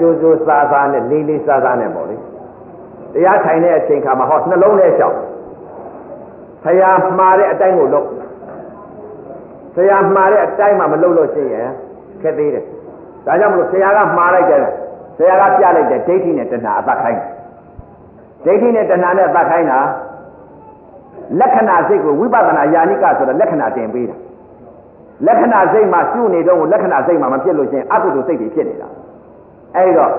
ကျိုးကျိုးစားစားနဲ့လေးလေးစားစားနဲ့ပေါ့လေတရားထိုင်တဲ့အချိန်ခါမှာဟောနှလုံးထဲလျှောက်ဆရာမှားတဲ့အတိုင်းကိုလုပ်ဆရာမှားတဲ့အတိုင်းမှမလုပ်လို့ရှိရင်ခက်သေးတယ်ဒါကြောင့်မလို့ဆရာကမှားလိုက်တယ်ဆရာကပြလိုက်တဲ့ဒိဋ္ဌိနဲ့တဏှာအသက်ခိုင်းဒိဋ္ဌိနဲ့တဏှာနဲ့အသက်ခိုင်းတာလက္ခဏာစိတ်ကိုဝိပဿနာယာနိကဆိုတော့လက္ခဏာတင်ပေးတာလက္ခဏာစိတ်မှာရှုနေတော့လက္ခဏာစိတ်မှာမဖြစ်လို့ရှိရင်အတုတုစိတ်တွေဖြစ်နေတာ အဲဒီတော့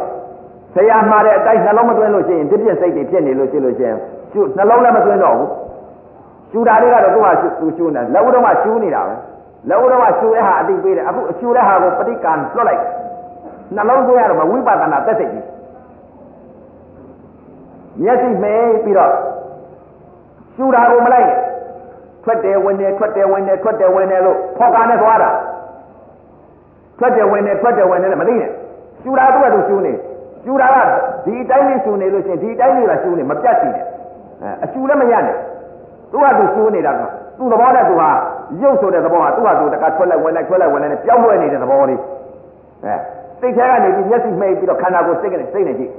ဆရာမှားတဲ့အတိုင်းနှလုံးမသွင်းလို့ရှိရင်ပြည့်ပြည့်စိတ်တွေဖြစ်နေလို့ရှိလို့ရှိရင်ရှုနှလုံးလည်းမသွင်းတော့ဘူးရှုတာလေးကတော့သူကသူရှုနေလက်ဦးတော့ကရှုနေတာပဲလက်ဦးတော့ကရှုတဲ့ဟာအတိပေးတယ်အခုအရှုတဲ့ဟာကိုပဋိကံလွတ်လိုက်နှလုံးသွင်းရတော့ဝိပဿနာသက်စိတ်ကြီးမျက်စိမဲပြီးတော့ရှူတာကိုမလိုက်နဲ့ထွက်တယ်ဝင်တယ်ထွက်တယ်ဝင်တယ်ထွက်တယ်ဝင်တယ်လို့ဖော်ကာနဲ့သွားတာထွက်တယ်ဝင်တယ်ထွက်တယ်ဝင်တယ်လည်းမသိနဲ့ ရှူတာသူ့ကသူရှူနေရှူတာကဒီအတိုင်းလေးရှူနေလို့ရှိရင်ဒီအတိုင်းလေးကရှူနေမပြတ်စီနဲ့အဲအရှူလည်းမရနဲ့သူ့ကသူရှူနေတာကသူ့သဘောနဲ့သူဟာရုပ်ဆိုတဲ့သဘောဟာသူ့ဟာသူတကထွက်လိုက်ဝင်လိုက်ထွက်လိုက်ဝင်လိုက်နဲ့ပြောင်းလဲနေတဲ့သဘောလေးအဲစိတ်ထဲကနေပြီးမျက်စိမှိတ်ပြီးတော့ခန္ဓာကိုယ်စိတ်ကနေစိတ်နဲ့ကြည့်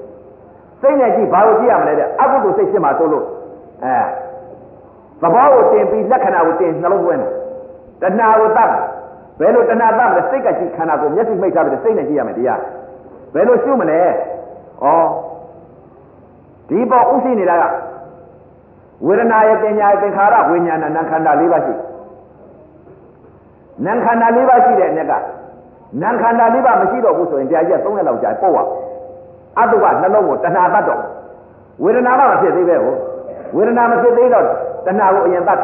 စိတ်နဲ့ကြည့်ဘာလို့ကြည့်ရမလဲတဲ့အကုသိုလ်စိတ်ဖြစ်မှာဆိုလို့အဲသဘောကိုတင်ပြီးလက္ခဏာကိုတင်နှလုံးသွင်းတယ်တဏှာကိုတတ်ဘယ်လိုတဏှာတတ်လဲစိတ်ကကြည့်ခန္ဓာကိုမျက်စိမိတ်ထားပြီးစိတ်နဲ့ကြည့်ရမယ်တရား ဘယ်လိုရှုမလဲဩဒီပေါ်ဥသိနေတာကဝေဒနာရဲ့ပညာရဲ့သင်္ခါရဝိညာဏနာခန္ဓာ၄ပါးရှိနာခန္ဓာ၄ပါးရှိတဲ့အ ਨੇ ကနာခန္ဓာ၄ပါးမရှိတော့ဘူးဆိုရင်တရားကြီး၃ရက်လောက်ကြာပို့ရအတုကနှလုံးကိုတဏှာတတ်တော့ဝေဒနာမှမဖြစ်သေးပဲဟိုဝေဒနာမဖြစ်သေးတော့တဏှာကိုအရင်တတ်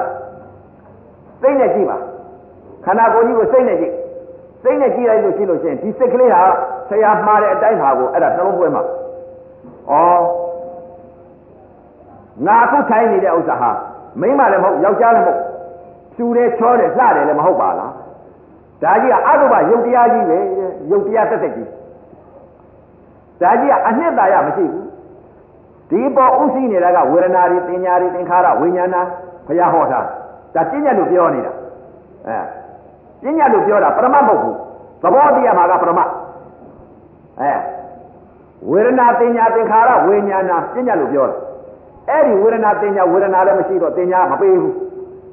စိတ်နဲ့ကြည့်ပါခန္ဓာကိုယ်ကြီးကိုစိတ်နဲ့ကြည့် စိတ်နဲ့ကြည့်လိုက်လို့ရှိလို့ရှိရင်ဒီစိတ်ကလေးဟာဆရာမှားတဲ့အတိုင်းဟာကိုအဲ့ဒါနှလုံးသွင်းမှာဩငါအခုထိုင်နေတဲ့ဥစ္စာဟာမိန်းမလည်းမဟုတ်ယောက်ျားလည်းမဟုတ်ဖြူတယ်ချောတယ်လှတယ်လည်းမဟုတ်ပါလားဒါကြီးကအတုပယုတ်တရားကြီးပဲယုတ်တရားသက်သက်ကြီးဒါကြီးကအနှစ်သာရမရှိဘူးဒီပေါ်ဥသိနေတာကဝေဒနာတွေတင်ညာတွေသင်္ခါရဝိညာဏဘုရားဟောတာဒါပြဉ္ညာလို့ပြောနေတာအဲ ပြဉ္ညာလို့ပြောတာပရမတ်မဟုတ်ဘူးသဘောတရားမှာကပရမတ်အဲဝေဒနာတင်ညာသင်္ခါရဝိညာဏပြဉ္ညာလို့ပြောတာအဲ့ဒီဝေဒနာတင်ညာဝေဒနာလည်းမရှိတော့တင်ညာမပေးဘူး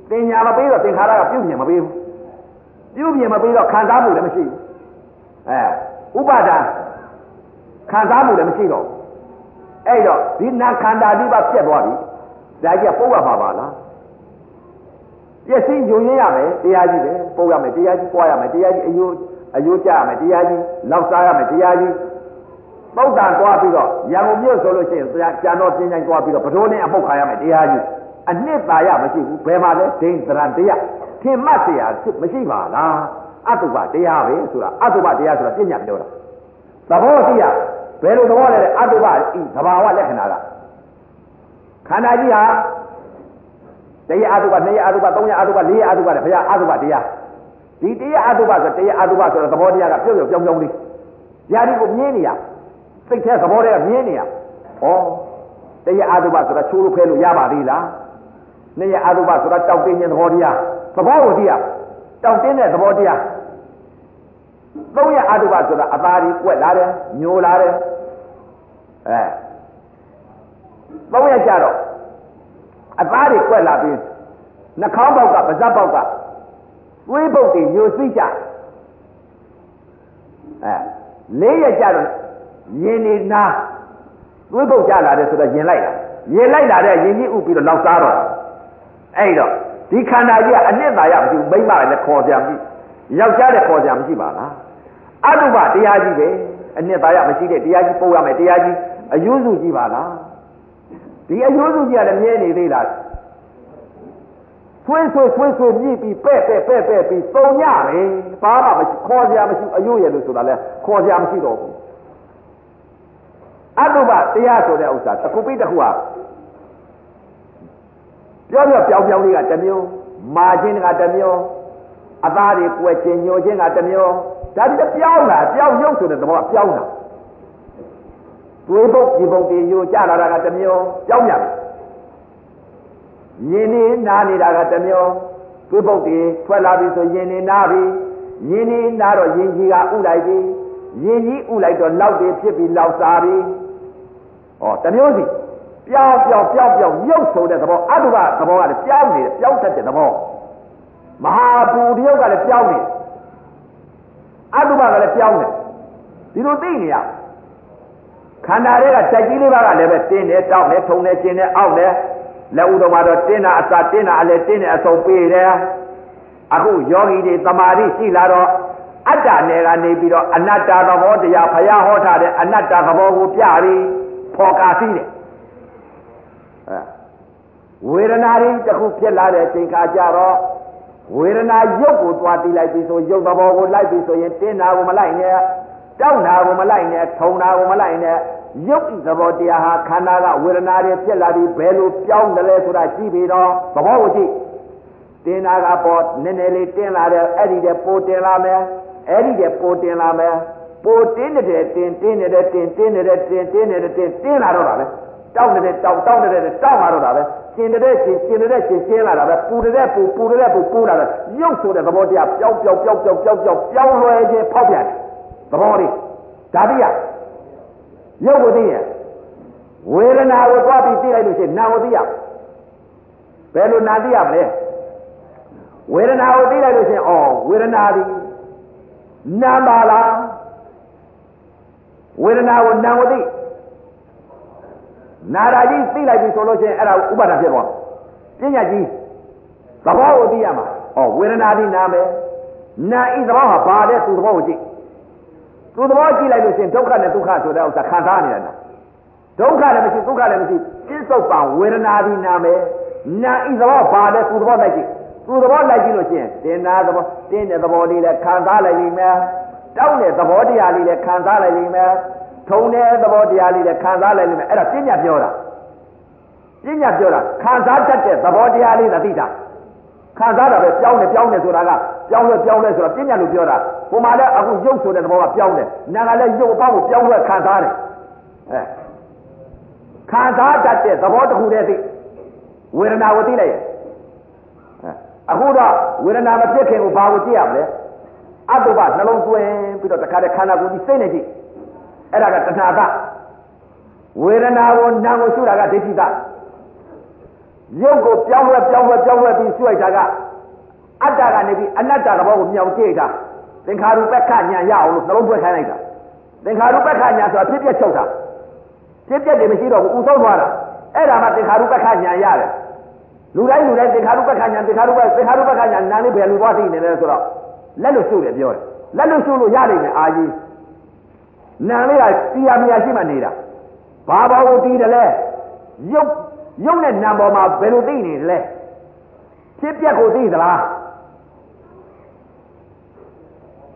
တင်ညာမပေးတော့သင်္ခါရကပြုတ်မြင်မပေးဘူးပြုတ်မြင်မပေးတော့ခံစားမှုလည်းမရှိဘူးအဲဥပါဒာခံစားမှုလည်းမရှိတော့အဲ့တော့ဒီနာခန္ဓာဒီပါပြက်သွားပြီဒါကြီးပုတ်ရမှာပါလား ပျက်စီးယုံရင်းရမယ်တရားကြီးပဲပုတ်ရမယ်တရားကြီးပွားရမယ်တရားကြီးအယိုးအယိုးကြရမယ်တရားကြီးလောက်စားရမယ်တရားကြီးပုတ်တာသွားပြီးတော့ရံကုန်မြို့ဆိုလို့ရှိရင်ကျန်တော်ပြင်းချိုင်းသွားပြီးတော့ဘဒိုးနဲ့အပုတ်ခါရမယ်တရားကြီးအနှစ်သာရမရှိဘူးဘယ်မှာလဲဒိန်သရံတရားထင်မှတ်เสียမရှိပါလားအတုပတရားပဲဆိုတာအတုပတရားဆိုတာပြညာပြောတာသဘောသိရဘယ်လိုသဘောလဲအတုပဤသဘာဝလက္ခဏာကခန္ဓာကြီးဟာ တရားအတုပနှစ်ရအတုပသုံးရအတုပလေးရအတုပတဲ့ဘုရားအတုပတရားဒီတရားအတုပဆိုတရားအတုပဆိုတော့သဘောတရားကပြုတ်ပြုတ်ပြောင်းပြောင်းလေးຢာဒီကိုမြင်နေရစိတ်ထဲသဘောတွေကမြင်နေရဩတရားအတုပဆိုတာချိုးလို့ဖဲလို့ရပါသေးလားနှစ်ရအတုပဆိုတာတောက်တင်းခြင်းသဘောတရားသဘောကိုသိရတောက်တင်းတဲ့သဘောတရားသုံးရအတုပဆိုတာအသားကြီးကွက်လာတယ်ညိုလာတယ်အဲသုံးရကြတော့ အသားတွေကွက်လာပြီးနှာခေါင်းပေါက်ကပါးစပ်ပေါက်ကသွေးပုတ်တွေညိုစိကြအဲလေးရကြတော့ရင်နေနာသွေးပုတ်ကြလာတယ်ဆိုတော့ရင်လိုက်တာရင်လိုက်လာတဲ့ရင်ကြီးဥပြီးတော့လောက်စားတော့အဲ့တော့ဒီခန္ဓာကြီးကအနှစ်သာရမရှိဘူးမိမ့်မလည်းခေါ်ကြမရှိယောက်ျားလည်းခေါ်ကြမရှိပါလားအတုပတရားကြီးပဲအနှစ်သာရမရှိတဲ့တရားကြီးပို့ရမယ်တရားကြီးအယုစုကြီးပါလား ဒီအယုစုကြီးကလည်းမြဲနေသေးလားဆွေးဆွေးဆွေးဆွေးမြည်ပြီးပဲ့ပဲ့ပဲ့ပဲ့ပြီးသုံညပဲဘာမှမရှိခေါ်စရာမရှိအယုရလို့ဆိုတာလဲခေါ်စရာမရှိတော့ဘူးအတုပတရားဆိုတဲ့ဥစ္စာတစ်ခုပြီးတစ်ခုဟာပြောပြောပြောင်းပြောင်းလေးကတစ်မျိုးမာခြင်းကတစ်မျိုးအသားတွေကွယ်ခြင်းညိုခြင်းကတစ်မျိုးဒါဒီပြောင်းတာပြောင်းရုပ်ဆိုတဲ့သဘောကပြောင်းတာ တွေးပုတ်ဒီပုတ်တွေယိုကြလာတာကတစ်မျိုးပြောင်းရတယ်ယင်းနေနားနေတာကတစ်မျိုးတွေးပုတ်တွေထွက်လာပြီဆိုယင်းနေနားပြီယင်းနေနားတော့ယင်းကြီးကဥလိုက်ပြီယရင်ကြီးဥလိုက်တော့လောက်တွေဖြစ်ပြီးလောက်စားပြီးဟောတမျိုးစီပြောင်းပြောင်းပြောင်းပြောင်းရုပ်ဆိုတဲ့သဘောအတုပသဘောကလည်းပြောင်းနေတယ်ပြောင်းတတ်တဲ့သဘောမဟာဘူတယောက်ကလည်းပြောင်းနေအတုပကလည်းပြောင်းနေဒီလိုသိနေရ ခန္ဓာတွေကတက်ကြီးလေးပါးကလည်းပဲတင်းတယ်တောက်တယ်ထုံတယ်ကျင်တယ်အောက်တယ်လက်ဥတော်မှာတော့တင်းတာအစာတင်းတာအလဲတင်းတယ်အစုံပေးတယ်အခုယောဂီတွေတမာတိရှိလာတော့အတ္တနယ်ကနေပြီးတော့အနတ္တသဘောတရားဖယားဟောထားတဲ့အနတ္တသဘောကိုပြပြီးဖော်ကားသိတယ်အဲဝေဒနာတွေတစ်ခုဖြစ်လာတဲ့အချိန်ခါကျတော့ဝေဒနာရုပ်ကိုသွားသိလိုက်ပြီဆိုရုပ်သဘောကိုလိုက်ပြီဆိုရင်တင်းတာကိုမလိုက်နဲ့တောက်တာကိုမလိုက်နဲ့ထုံတာကိုမလိုက်နဲ့ ရုပ်ဤသဘောတရားဟာခန္ဓာကဝေဒနာတွေဖြစ်လာပြီးဘယ်လိုပြောင်းတယ်လဲဆိုတာကြည့်ပြီးတော့သဘောကိုကြည့်တင်းတာကပေါ်နည်းနည်းလေးတင်းလာတယ်အဲ့ဒီတဲ့ပိုတင်လာမယ်အဲ့ဒီတဲ့ပိုတင်လာမယ်ပိုတင်းတဲ့တင်းတင်းနေတဲ့တင်းတင်းနေတဲ့တင်းတင်းနေတဲ့တင်းတင်းလာတော့တာပဲတောက်နေတဲ့တောက်တောက်နေတဲ့တောက်လာတော့တာပဲကျင်တဲ့ကျင်ကျင်တဲ့ကျင်ကျင်းလာတာပဲပူတဲ့ပူပူတဲ့ပူပူလာတယ်ရုပ်ဆိုတဲ့သဘောတရားပျောက်ပျောက်ပျောက်ပျောက်ပျောက်ပျောက်ပြောင်းလွယ်ခြင်းဖောက်ပြန်တယ်သဘောလေးဒါတိယ ရုပ်ကိုသိရင်ဝေဒနာကိုသွားပြီးသိလိုက်လို့ရှိရင်နာကိုသိရဘယ်လိုနာသိရမလဲဝေဒနာကိုသိလိုက်လို့ရှိရင်ဩဝေဒနာသည်နာပါလားဝေဒနာကိုနာကိုသိနာရာကြီးသိလိုက်ပြီဆိုလို့ရှိရင်အဲ့ဒါဥပါဒဖြစ်သွားပညာကြီးသဘောကိုသိရမှာဩဝေဒနာသည်နာမယ်နာဤသဘောဟာဘာလဲသူသဘောကိုကြည့် သူသဘောကြည့်လိုက်လို့ရှိရင်ဒုက္ခနဲ့ဒုက္ခဆိုတဲ့ဥစ္စာခံစားနေတယ်ဒုက္ခလည်းမရှိဒုက္ခလည်းမရှိပြစ္ဆုတ်ပံဝေဒနာသည်နာမယ်နာဤသဘောဘာလဲသူသဘောလိုက်ကြည့်သူသဘောလိုက်ကြည့်လို့ရှိရင်တင်နာသဘောတင်းတဲ့သဘောလေးလည်းခံစားလိုက်လိမ့်မယ်တောက်တဲ့သဘောတရားလေးလည်းခံစားလိုက်လိမ့်မယ်ထုံတဲ့သဘောတရားလေးလည်းခံစားလိုက်လိမ့်မယ်အဲ့ဒါပညာပြောတာပညာပြောတာခံစားတတ်တဲ့သဘောတရားလေးသာသိတာခံစားတာပဲပြောင်းတယ်ပြောင်းတယ်ဆိုတာက ပြောင်းလဲပြောင်းလဲဆိုတာပညာလို့ပြောတာဟိုမှာလည်းအခုရုပ်ဆိုတဲ့သဘောကပြောင်းတယ်နာကလည်းရုပ်အပေါင်းကိုပြောင်းလဲခံစားတယ်အဲခံစားတတ်တဲ့သဘောတစ်ခုတည်းသိဝေဒနာကိုသိလိုက်ရဲ့အခုတော့ဝေဒနာမဖြစ်ခင်ကိုဘာကိုကြည့်ရမလဲအတုပနှလုံးသွင်းပြီးတော့တခါတည်းခန္ဓာကိုယ်ကြီးစိတ်နေကြည့်အဲ့ဒါကတဏှာကဝေဒနာကိုနာကိုရှုတာကဒိဋ္ဌိကရုပ်ကိုပြောင်းလဲပြောင်းလဲပြောင်းလဲပြီးရှုလိုက်တာက အတ္တကနေပြီးအနတ္တသဘောကိုမြောင်ကြည့်တာသင်္ခါရုပ္ပခညာရအောင်လို့နှလုံးသွင်းခိုင်းလိုက်တာသင်္ခါရုပ္ပခညာဆိုတာဖြစ်ပြချုပ်တာဖြစ်ပြတယ်မရှိတော့ဘူးဥဆုံးသွားတာအဲ့ဒါမှသင်္ခါရုပ္ပခညာရတယ်လူတိုင်းလူတိုင်းသင်္ခါရုပ္ပခညာသင်္ခါရုပ္ပသင်္ခါရုပ္ပခညာနာလေးဘယ်လိုသွားသိနေလဲဆိုတော့လက်လို့ရှုတယ်ပြောတယ်လက်လို့ရှုလို့ရနိုင်တယ်အာကြီးနာလေးကတီးရမရရှိမှနေတာဘာဘာကိုတီးတယ်လဲရုပ်ရုပ်နဲ့နာပေါ်မှာဘယ်လိုသိနေတယ်လဲဖြစ်ပြက်ကိုသိသလား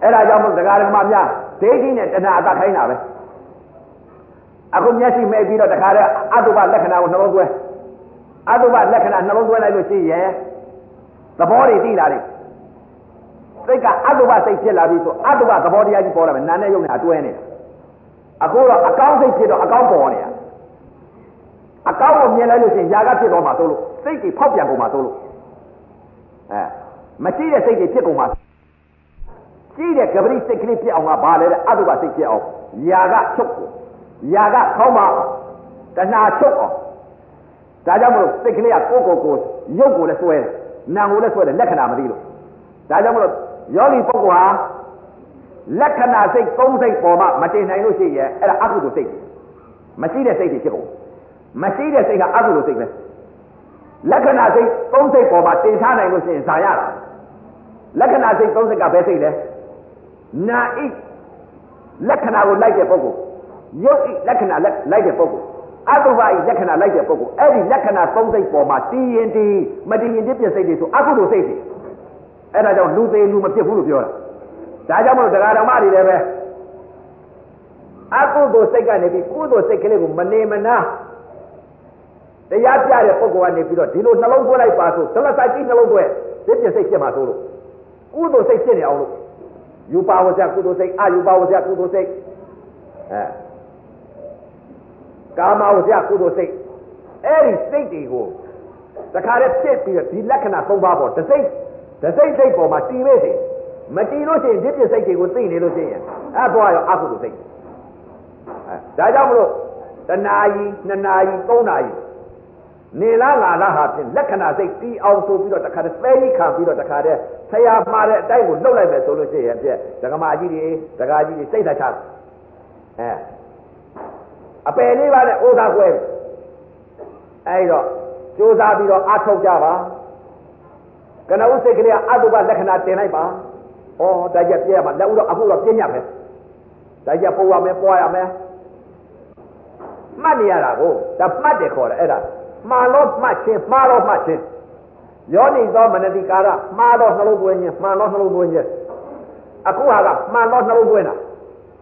အဲ့ဒါကြောင့်မို့ဒကာဒကမများဒိဋ္ဌိနဲ့တဏှာအတတ်ခိုင်းတာပဲအခုမျက်စိမဲ့ပြီးတော့တခါတည်းအတုပလက္ခဏာကိုနှလုံးသွဲအတုပလက္ခဏာနှလုံးသွဲလိုက်လို့ရှိရင်သဘောတွေသိလာတယ်စိတ်ကအတုပစိတ်ဖြစ်လာပြီဆိုအတုပသဘောတရားကြီးပေါ်လာမယ်နာနဲ့ယုံနဲ့အတွဲနေတာအခုတော့အကောင်းစိတ်ဖြစ်တော့အကောင်းပေါ်နေတာအကောင်းကိုမြင်လိုက်လို့ရှိရင်ຢာကဖြစ်တော့မှသို့လို့စိတ်ကြီးဖောက်ပြန်ကုန်မှသို့လို့အဲမရှိတဲ့စိတ်တွေဖြစ်ကုန်မှ ရှိတဲ့ကပရိစိတ်ကလေးဖြစ်အောင်ကဘာလဲတဲ့အတုပစိတ်ဖြစ်အောင်ຢာကချုပ်ကိုຢာကခေါင်းမတဏှာချုပ်အောင်ဒါကြောင့်မလို့စိတ်ကလေးကကိုယ်ကိုယ်ကိုရုပ်ကိုလည်းဆွဲတယ်နာမ်ကိုလည်းဆွဲတယ်လက္ခဏာမသိလို့ဒါကြောင့်မလို့ယောဂီပုဂ္ဂိုလ်ဟာလက္ခဏာစိတ်သုံးစိတ်ပေါ်မှာမတင်နိုင်လို့ရှိရဲ့အဲ့ဒါအကုသိုလ်စိတ်မရှိတဲ့စိတ်တွေဖြစ်ကုန်မရှိတဲ့စိတ်ကအကုသိုလ်စိတ်ပဲလက္ခဏာစိတ်သုံးစိတ်ပေါ်မှာတင်ထားနိုင်လို့ရှိရင်ဇာရတာလက္ခဏာစိတ်သုံးစိတ်ကဘယ်စိတ်လဲ နာဣလက္ခဏာကိုလိုက်တဲ့ပုဂ္ဂိုလ်ရုပ်ဣလက္ခဏာလိုက်တဲ့ပုဂ္ဂိုလ်အတုပဣလက္ခဏာလိုက်တဲ့ပုဂ္ဂိုလ်အဲ့ဒီလက္ခဏာသုံးစိတ်ပေါ်မှာတည်ရင်တည်မတည်ရင်တည်ပြစိတ်တွေဆိုအကုသိုလ်စိတ်တွေအဲ့ဒါကြောင့်လူသေးလူမဖြစ်ဘူးလို့ပြောတာဒါကြောင့်မလို့တရားဓမ္မတွေလည်းပဲအကုသိုလ်စိတ်ကနေပြီးကုသိုလ်စိတ်ကလေးကိုမနေမနာတရားပြတဲ့ပုဂ္ဂိုလ်ကနေပြီးတော့ဒီလိုနှလုံးသွင်းလိုက်ပါဆိုဒလစာကြီးနှလုံးသွင်းစိတ်ပြစိတ်ဖြစ်မှာဆိုလို့ကုသိုလ်စိတ်ဖြစ်နေအောင်လို့ ယူပါဝဇ္ဇကုသိုလ်စိတ်အယူပါဝဇ္ဇကုသိုလ်စိတ်အဲကာမဝဇ္ဇကုသိုလ်စိတ်အဲ့ဒီစိတ်တွေကိုတခါတည်းဖြစ်ပြီးတော့ဒီလက္ခဏာ၃ပါးပေါ်တစ်စိတ်တစ်စိတ်စိတ်ပေါ်မှာတည်မေ့စေမတည်လို့ရှိရင်ဒီပြစိတ်တွေကိုသိနေလို့ရှိရင်အဲသွားရောအကုသိုလ်စိတ်အဲဒါကြောင့်မလို့တနာကြီးနှစ်နာရီသုံးနာရီနေလားငါလားဟာဖြင့်လက္ခဏာစိတ်တီးအောင်ဆိုပြီးတော့တခါတည်းသဲကြီးခံပြီးတော့တခါတည်း ဆရာမှားတဲ့အတိုင်းကိုလှုပ်လိုက်မယ်ဆိုလို့ရှိရင်ပြည့်ဒကမာကြီးတွေဒကာကြီးတွေစိတ်သက်ချအဲအပယ်လေးပါနဲ့အိုးသားခွဲအဲဒီတော့ကြိုးစားပြီးတော့အထောက်ကြပါကနဦးစိတ်ကလေးကအတုပလက္ခဏာတင်လိုက်ပါဩဒါကြပြည့်ရမှာလက်ဦးတော့အခုတော့ပြည့်ညတ်ပဲဒါကြပို့ရမယ်ပွားရမယ်မှတ်နေရတာကိုဒါမှတ်တယ်ခေါ်တယ်အဲ့ဒါမှားလို့မှတ်ခြင်းမှားလို့မှတ်ခြင်း ယောနိသောမနတိကာရမှားတော့နှလုံးသွင်းခြင်းမှန်တော့နှလုံးသွင်းခြင်းအခုဟာကမှန်တော့နှလုံးသွင်းတာ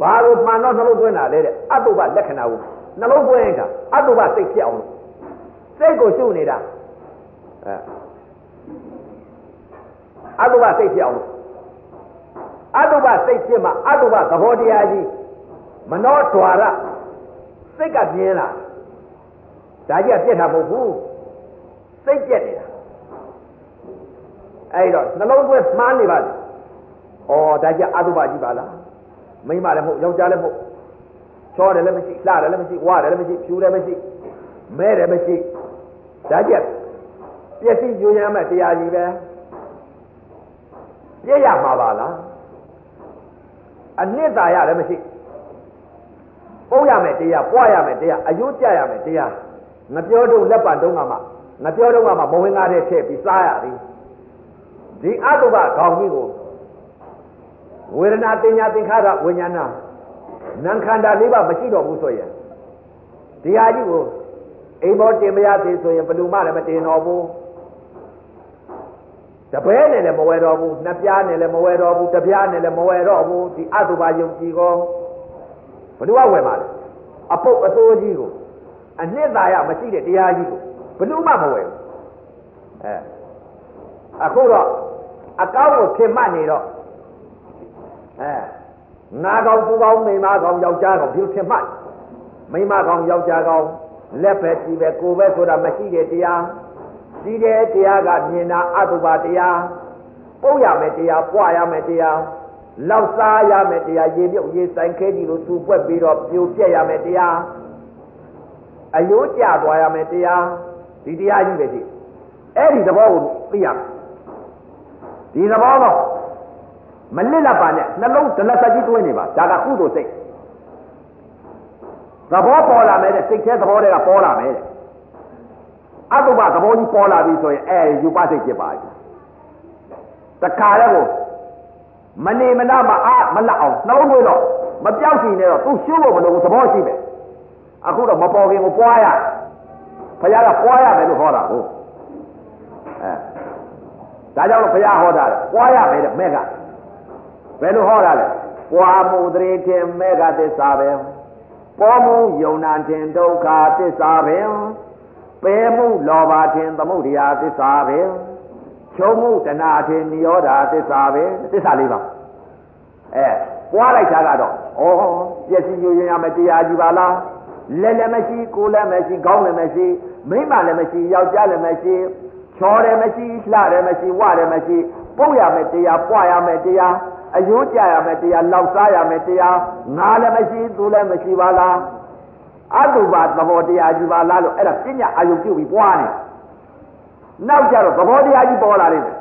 ဘာလို့မှန်တော့နှလုံးသွင်းတာလဲတဲ့အတုပလက္ခဏာကိုနှလုံးသွင်းရင်ကအတုပစိတ်ဖြစ်အောင်စိတ်ကိုရှုနေတာအဲအတုပစိတ်ဖြစ်အောင်အတုပစိတ်ဖြစ်မှအတုပသဘောတရားကြီးမနောဓွာရစိတ်ကမြင်လာဒါကြီးကပြက်တာမဟုတ်ဘူးစိတ်ပြက်နေတာ အဲ့တော့နှလုံးသွင်းမှားနေပါလေဩဒါကြီးအတုပကြီးပါလားမိမလည်းမဟုတ်ယောက်ျားလည်းမဟုတ်ချောတယ်လည်းမရှိလှတယ်လည်းမရှိဝါတယ်လည်းမရှိဖြူတယ်မရှိမဲတယ်မရှိဒါကြီးပျက်စီးညွှန်ရမ်းမဲ့တရားကြီးပဲပြည့်ရမှာပါလားအနှစ်သာရလည်းမရှိပုံရမယ်တရားပွားရမယ်တရားအယုကြရမယ်တရားငပြောတော့လက်ပံတုံးကမှငပြောတော့ကမှမဝင်ကားတဲ့ထည့်ပြီးစားရသည် ဒီအတုပခေါင်းကြီးကိုဝေဒနာတင်ညာသင်္ခါရဝိညာဏနံခန္ဓာလေးပါမရှိတော့ဘူးဆိုရင်ဒီဟာကြီးကိုအိမ်ဘောတင်မရသေးဆိုရင်ဘယ်လိုမှလည်းမတင်တော့ဘူးတပည့်နဲ့လည်းမဝယ်တော့ဘူးနှစ်ပြားနဲ့လည်းမဝယ်တော့ဘူးတပြားနဲ့လည်းမဝယ်တော့ဘူးဒီအတုပါယုံကြည်ကောဘယ်လိုဝယ်ပါလဲအပုတ်အစိုးကြီးကိုအနှစ်သာရမရှိတဲ့တရားကြီးကိုဘယ်လိုမှမဝယ်ဘူးအဲအခုတော့ အကောင်းကိုခင်မှတ်နေတော့အဲငါကောင်သူကောင်မိမကောင်ယောက်ျားကောင်ဒီလိုခင်မှတ်မိမကောင်ယောက်ျားကောင်လက်ပဲကြည့်ပဲကိုယ်ပဲဆိုတာမရှိတဲ့တရားရှိတဲ့တရားကမြင်တာအတုပါတရားပုတ်ရမယ်တရားပွားရမယ်တရားလောက်စားရမယ်တရားရေမြုပ်ရေဆိုင်ခဲကြီးလိုသူ့ပွက်ပြီးတော့ပြိုပြက်ရမယ်တရားအယိုးကျသွားရမယ်တရားဒီတရားကြီးပဲကြည့်အဲ့ဒီသဘောကိုသိရမယ် ဒီသဘောတော့မလစ်လပ်ပါနဲ့နှလုံးဒလဆက်ကြီးတွင်းနေပါဒါကကုသိုလ်စိတ်သဘောပေါ်လာမယ်တဲ့စိတ်แค่သဘောတည်းကပေါ်လာမယ်တဲ့အတုပသဘောကြီးပေါ်လာပြီဆိုရင်အဲယူပစိတ်ဖြစ်ပါပြီတခါလည်းကိုမနေမနာမအားမလတ်အောင်နှလုံးသွင်းတော့မပြောက်စီနေတော့သူရှုဖို့မလိုဘူးသဘောရှိတယ်အခုတော့မပေါ်ခင်ကိုပွားရဘုရားကပွားရမယ်လို့ဟောတာဟုတ်အဲ ဒါကြောင့်လို့ဘုရားဟောတာပွားရမယ်တဲ့မဲ့ကဘယ်လိုဟောတာလဲပွားမှုတရေထင်မဲ့ကသစ္စာပဲပေါ်မှုယုံနာထင်ဒုက္ခသစ္စာပဲပယ်မှုလောဘထင်သမုဒိယသစ္စာပဲချုံမှုတဏှာထင်နိရောဓသစ္စာပဲသစ္စာလေးပါအဲပွားလိုက်တာကတော့ဩပျက်စီးယွရင်ရမယ်တရားကြီးပါလားလက်လည်းမရှိကိုယ်လည်းမရှိခေါင်းလည်းမရှိမိမလည်းမရှိယောက်ျားလည်းမရှိ ချော်တယ်မရှိလှတယ်မရှိဝတယ်မရှိပုတ်ရမယ်တရားပွားရမယ်တရားအယိုးကြရမယ်တရားလောက်စားရမယ်တရားငါလည်းမရှိသူလည်းမရှိပါလားအတုပါသဘောတရားကြီးပါလားလို့အဲ့ဒါပညာအာယုပြုပြီးပွားနေနောက်ကြတော့သဘောတရားကြီးပေါ်လာလိမ့်မယ်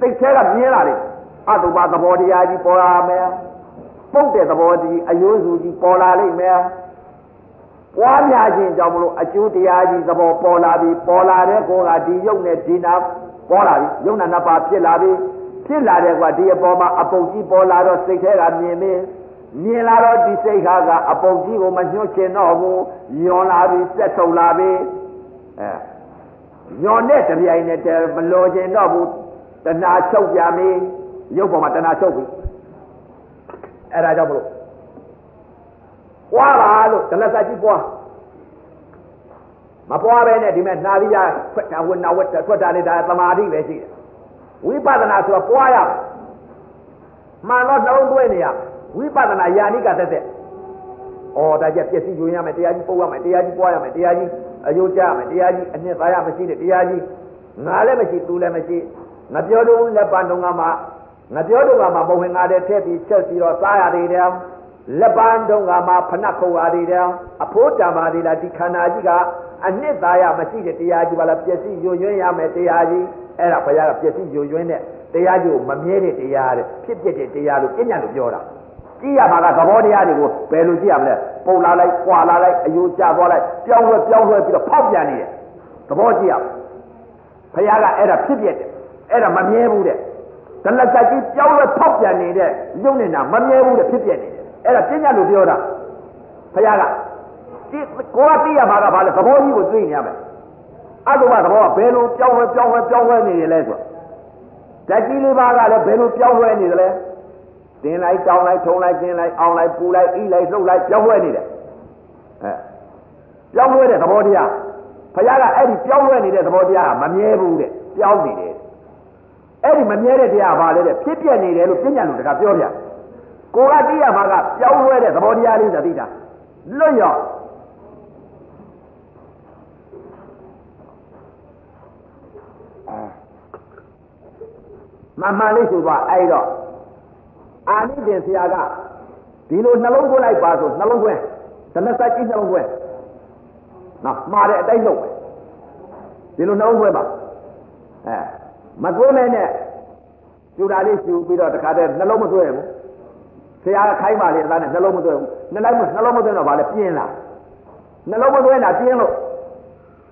စိတ်ထဲကမြင်လာလိမ့်အတုပါသဘောတရားကြီးပေါ်လာမယ်ပုတ်တဲ့သဘောကြီးအယိုးစုကြီးပေါ်လာလိမ့်မယ် ပွားများခြင်းကြောင့်မလို့အကျိုးတရားကြီးသဘောပေါ်လာပြီပေါ်လာတဲ့ကောကဒီယုတ်နဲ့ဒီနာပေါ်လာပြီယုတ်နာနှစ်ပါးဖြစ်လာပြီဖြစ်လာတဲ့ကွာဒီအပေါ်မှာအပုတ်ကြီးပေါ်လာတော့စိတ်ထဲကမြင်ပြီမြင်လာတော့ဒီစိတ်ခါကအပုတ်ကြီးကိုမညှို့ချင်တော့ဘူးညွန်လာပြီစက်ထုတ်လာပြီအဲညွန်တဲ့တပြိုင်နဲ့တည်းမလိုချင်တော့ဘူးတဏှာချုပ်ပြပြီရုပ်ပေါ်မှာတဏှာချုပ်ပြီအဲဒါကြောင့်မလို့ ပွားပါလို့ဒလစကြီးပွားမပွားပဲနဲ့ဒီမဲ့နာရီရဖွက်တာဝနာဝတ်ထွက်တာလေဒါသမာဓိပဲရှိတယ်ဝိပဿနာဆိုတော့ပွားရမှန်တော့နှလုံးသွင်းနေရဝိပဿနာယာနိကသက်သက်ဩဒါကြပျက်စီးယူရမယ်တရားကြီးပုတ်ရမယ်တရားကြီးပွားရမယ်တရားကြီးအယုတ်ကြရမယ်တရားကြီးအနှစ်သာရမရှိတဲ့တရားကြီးငါလည်းမရှိသူလည်းမရှိငါပြောတော့လက်ပံတုံးကမှငပြောတော့ကမှမဝင်ငါတဲ့ထည့်ပြီးချက်ပြီးတော့စားရသေးတယ် လက်ပန်းတုံးကမှဖနှက်ခုတ်ရသေးတယ်အဖိုးတံပါသေးလားဒီခန္ဓာကြီးကအနှစ်သာရမရှိတဲ့တရားကြီးပါလားပျက်စီးယွရွင်းရမယ်တရားကြီးအဲ့ဒါဘုရားကပျက်စီးယွရွင်းတဲ့တရားကြီးကိုမမြဲတဲ့တရားတဲ့ဖြစ်ဖြစ်တဲ့တရားလို့ပြညာလို့ပြောတာကြည့်ရမှာကသဘောတရားတွေကိုဘယ်လိုကြည့်ရမလဲပုံလာလိုက်၊ကွာလာလိုက်အယိုးကျသွားလိုက်ပြောင်းလဲပြောင်းလဲပြီးတော့ဖောက်ပြန်နေတယ်သဘောကြည့်ရဘုရားကအဲ့ဒါဖြစ်ဖြစ်တယ်အဲ့ဒါမမြဲဘူးတဲ့ဒလကကြီးပြောင်းလဲဖောက်ပြန်နေတဲ့ရုပ်နေတာမမြဲဘူးတဲ့ဖြစ်ဖြစ်နေတယ် အဲ့ဒါပြညာလို့ပြောတာဘုရားကဒီကိုကသိရမှာကဘာလဲသဘောကြီးကိုသိနေရမယ်အတုပသဘောကဘယ်လိုပြောင်းလဲပြောင်းလဲပြောင်းလဲနေရလဲဆိုဓာတ်ကြီးလေးပါးကလည်းဘယ်လိုပြောင်းလဲနေသလဲတင်းလိုက်တောင်းလိုက်ထုံလိုက်ကျင်းလိုက်အောင်လိုက်ပူလိုက်ဣလိုက်လှုပ်လိုက်ပြောင်းလဲနေတယ်အဲပြောင်းလဲတဲ့သဘောတရားဘုရားကအဲ့ဒီပြောင်းလဲနေတဲ့သဘောတရားကမမြဲဘူးတဲ့ပြောင်းနေတယ်အဲ့ဒီမမြဲတဲ့တရားဘာလဲတဲ့ဖြစ်ပြနေတယ်လို့ပြညာလို့တခါပြောပြ ကိုကသိရမှာကပြောင်းလဲတဲ့သဘောတရားလေးသာသိတာလွတ်ရောမမှန်လေးဆိုသွားအဲ့တော့အာနိသင်ဆရာကဒီလိုနှလုံးသွင်းလိုက်ပါဆိုနှလုံးသွင်းဓမ္မစကြည့်နှလုံးသွင်းနော်မှားတဲ့အတိုင်းလုပ်ပဲဒီလိုနှလုံးသွင်းပါအဲမသွင်းမဲနဲ့ကျူတာလေးကျူပြီးတော့တခါတည်းနှလုံးမသွင်းဘူး ဆရာကခိုင်းပါလေအသားနဲ့နှလုံးမသွင်းဘူးနှလုံးနှလုံးမသွင်းတော့ဗာလဲပြင်းလာနှလုံးမသွင်းတာပြင်းလို့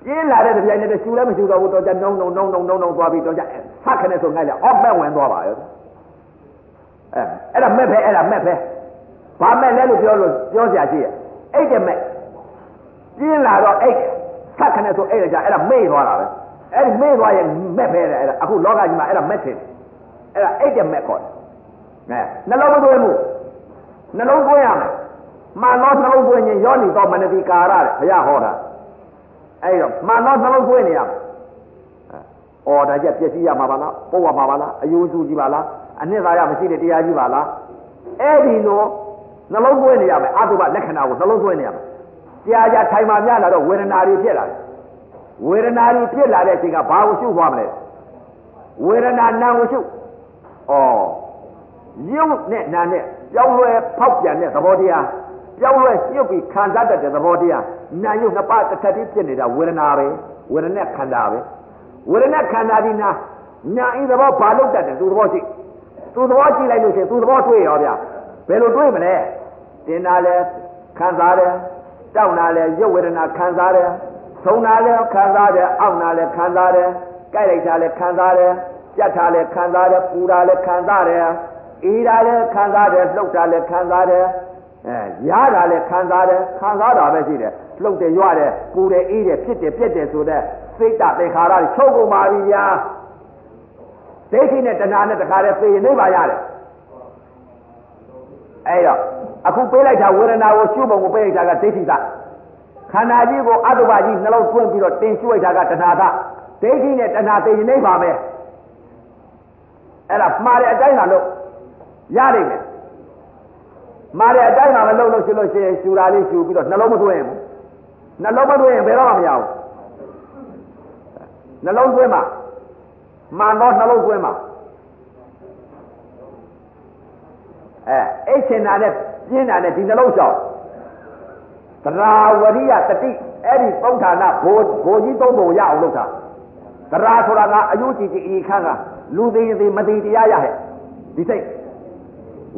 ပြင်းလာတဲ့ကြိုင်နဲ့ရှူလည်းမရှူတော့ဘူးတော့ကြနှုံနှုံနှုံနှုံနှုံနှုံသွားပြီးတော့ကြဆက်ခနဲ့ဆိုငိုက်လာအော့မဲ့ဝင်သွားပါရောအဲအဲ့ဒါမဲ့ပဲအဲ့ဒါမဲ့ပဲဘာမဲ့လဲလို့ပြောလို့ပြောစရာရှိရဲ့အိတ်တယ်မဲ့ပြင်းလာတော့အိတ်ဆက်ခနဲ့ဆိုအိတ်ကြအဲ့ဒါမေ့သွားတာပဲအဲ့ဒီမေ့သွားရင်မဲ့ပဲအဲ့ဒါအခုလောကကြီးမှာအဲ့ဒါမဲ့တယ်အဲ့ဒါအိတ်တယ်မဲ့ခေါ်တယ်အဲနှလုံးမသွင်းဘူး နှလုံးသွင်းရမယ်မှန်တော့နှလုံးသွင်းရင်ယောနိတော့မနတိကာရတဲ့ဘုရားဟောတာအဲ့တော့မှန်တော့နှလုံးသွင်းနေရမယ်အော်ဒါကြက်ပျက်စီးရမှာပါလားပုတ်ရမှာပါလားအယိုးစုကြီးပါလားအနှစ်သာရမရှိတဲ့တရားကြီးပါလားအဲ့ဒီလိုနှလုံးသွင်းနေရမယ်အတုပလက္ခဏာကိုနှလုံးသွင်းနေရမယ်ကြာကြာထိုင်မှများလာတော့ဝေဒနာတွေဖြစ်လာတယ်ဝေဒနာတွေဖြစ်လာတဲ့အချိန်ကဘာကိုရှုသွားမလဲဝေဒနာနာကိုရှုဩရုပ်နဲ့နာနဲ့ပြောင်းလဲဖောက်ပြန်တဲ့သဘောတရားပြောင်းလဲညှုပ်ပြီးခံစားတတ်တဲ့သဘောတရားနာယုတ်နှစ်ပါးတစ်ထပ်တည်းဖြစ်နေတာဝေဒနာပဲဝေဒနာခန္ဓာပဲဝေဒနာခန္ဓာဒီနာညာဤသဘောဘာလို့တတ်တယ်သူသဘောရှိသူသဘောကြည့်လိုက်လို့ရှိရင်သူသဘောတွေ့ရောဗျဘယ်လိုတွေ့မလဲတင်တာလဲခံစားတယ်တောက်တာလဲရုပ်ဝေဒနာခံစားတယ်ထုံတာလဲခံစားတယ်အောင့်တာလဲခံစားတယ်ကြိုက်လိုက်တာလဲခံစားတယ်ကြက်တာလဲခံစားတယ်ပူတာလဲခံစားတယ် အေးတာလဲခံစားတယ်လှုပ်တာလဲခံစားတယ်အဲရတာလဲခံစားတယ်ခံစားတာပဲရှိတယ်လှုပ်တယ်ရွတယ်ပူတယ်အေးတယ်ဖြစ်တယ်ပြက်တယ်ဆိုတဲ့စိတ်တသင်္ခါရတွေချုပ်ကုန်ပါပြီဗျာဒိဋ္ဌိနဲ့တဏှာနဲ့တခါတည်းသိရင်နိဗ္ဗာန်ရတယ်အဲ့တော့အခုပေးလိုက်တာဝေဒနာကိုရှုပုံကိုပေးလိုက်တာကဒိဋ္ဌိသခန္ဓာကြီးကိုအတုပကြီးနှလုံးသွင်းပြီးတော့တင်ရှုလိုက်တာကတဏှာသဒိဋ္ဌိနဲ့တဏှာသိရင်နိဗ္ဗာန်ပဲအဲ့ဒါမှားတဲ့အတိုင်းသာလို့ ရနိုင်တယ်မှားတဲ့အတိုင်းသာမလုပ်လို့ရှိလို့ရှိရင်ရှူတာလေးရှူပြီးတော့နှလုံးမသွင်းဘူးနှလုံးမသွင်းရင်ဘယ်တော့မှမရဘူးနှလုံးသွင်းမှာမှန်သောနှလုံးသွင်းမှာအဲအိတ်ချင်တာနဲ့ပြင်းတာနဲ့ဒီနှလုံးလျှောက်သရာဝရိယတတိအဲ့ဒီသုံးဌာနဘိုးဘိုးကြီးသုံးပုံရအောင်လုပ်တာသရာဆိုတာကအယုကြည်ကြည်အခန်းကလူသေးသေးမသေးတရားရဟဲ့ဒီစိတ်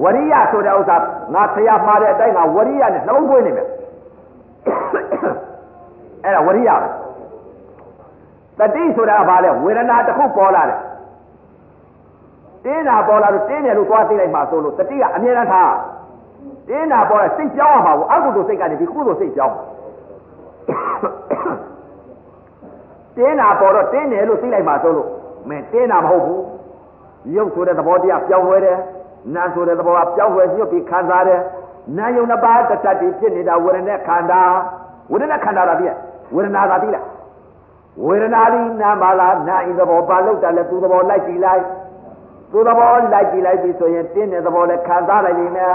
ဝရိယဆိုတဲ့ဥစ္စာငါဆရာမှားတဲ့အတိုင်းကဝရိယနဲ့နှလုံးသွင်းနေမယ်အဲ့ဒါဝရိယပဲတတိဆိုတာဘာလဲဝေဒနာတစ်ခုပေါ်လာတယ်တင်းတာပေါ်လာလို့တင်းတယ်လို့သွားသိလိုက်မှဆိုလို့တတိကအမြဲတမ်းထားတင်းတာပေါ်လာစိတ်ကြောင်းရမှာဘူးအကုသိုလ်စိတ်ကနေဒီကုသိုလ်စိတ်ကြောင်းတင်းတာပေါ်တော့တင်းတယ်လို့သိလိုက်မှဆိုလို့မင်းတင်းတာမဟုတ်ဘူးရုပ်ဆိုတဲ့သဘောတရားပြောင်းလဲတယ် နာဆိုတဲ့သဘောကပြောင်းလဲညှို့ပြီးခံစားတယ်နာယုံနှစ်ပါးတစ်ချက်တည်းဖြစ်နေတာဝေဒနာခန္ဓာဝေဒနာခန္ဓာတာပြည့်ဝေဒနာသာသိလားဝေဒနာဒီနာပါလားနာဤသဘောပါလို့တယ်လဲသူသဘောလိုက်ကြည့်လိုက်သူသဘောလိုက်ကြည့်လိုက်ပြီဆိုရင်တင်းတဲ့သဘောလဲခံစားလိုက်နေမယ်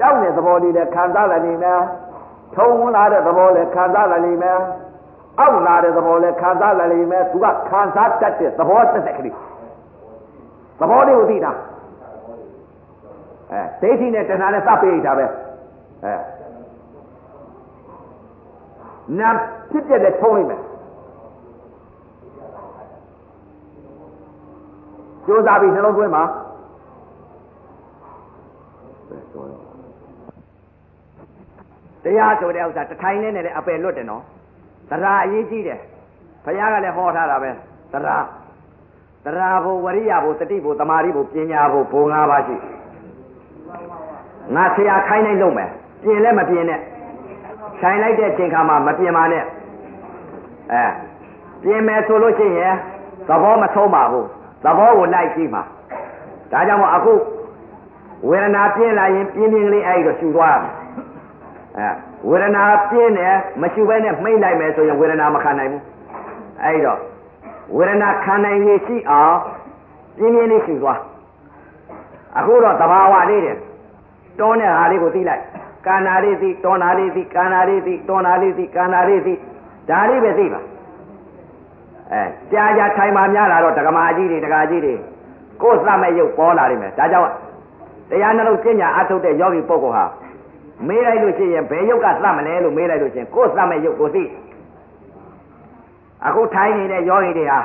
တောက်တဲ့သဘောလေးလဲခံစားလိုက်နေမယ်ထုံလာတဲ့သဘောလဲခံစားလိုက်နေမယ်အောက်လာတဲ့သဘောလဲခံစားလိုက်နေမယ်သူကခံစားတတ်တဲ့သဘောတက်တဲ့ကလေးသဘောလေးကိုသိတာ အဲဒိဋ္ဌိနဲ့တဏှာနဲ့စပ်ပေးတာပဲအဲနာဖြစ်ပြတဲ့ထုံးလိုက်မယ်ကြိုးစားပြီးနှလုံးသွင်းမှာတရားဆိုတဲ့ဥစ္စာတထိုင်နဲ့နဲ့အပယ်လွတ်တယ်နော်တရားအရေးကြီးတယ်ဘုရားကလည်းဟောထားတာပဲတရားတရားဘုဝရိယဘုတတိဘုတမာရိဘုပညာဘုဘုံ၅ပါးရှိ ငါဆရာခိုင်းနိုင်လို့မယ်ပြင်လည်းမပြင်နဲ့ဆိုင်လိုက်တဲ့ချိန်ခါမှာမပြင်ပါနဲ့အဲပြင်မယ်ဆိုလို့ရှိရင်သဘောမဆုံးပါဘူးသဘောကိုလိုက်ကြည့်ပါဒါကြောင့်မို့အခုဝေဒနာပြင်းလာရင်ပြင်းပြင်းကလေးအဲ့ဒီတော့ရှူသွားရမယ်အဲဝေဒနာပြင်းတယ်မရှူဘဲနဲ့မှိတ်လိုက်မယ်ဆိုရင်ဝေဒနာမခံနိုင်ဘူးအဲ့တော့ဝေဒနာခံနိုင်ရရှိအောင်ပြင်းပြင်းလေးရှူသွားအခုတော့သဘာဝလေးတယ် တွန်းတဲ့ဟာလေးကိုသိလိုက်ကာနာလေးသိတွန်းတာလေးသိကာနာလေးသိတွန်းတာလေးသိကာနာလေးသိဒါလေးပဲသိပါအဲကြာကြာထိုင်မှများလာတော့ဒကမာကြီးတွေဒကာကြီးတွေကိုယ်သတ်မဲ့ရုပ်ပေါ်လာလိမ့်မယ်ဒါကြောင့်တရားနှလုံးကျင့်ညာအထုတ်တဲ့ယောဂီပုဂ္ဂိုလ်ဟာမေးလိုက်လို့ရှိရင်ဘယ်ရုပ်ကသတ်မလဲလို့မေးလိုက်လို့ရှိရင်ကိုယ်သတ်မဲ့ရုပ်ကိုသိအခုထိုင်နေတဲ့ယောဂီတွေဟာ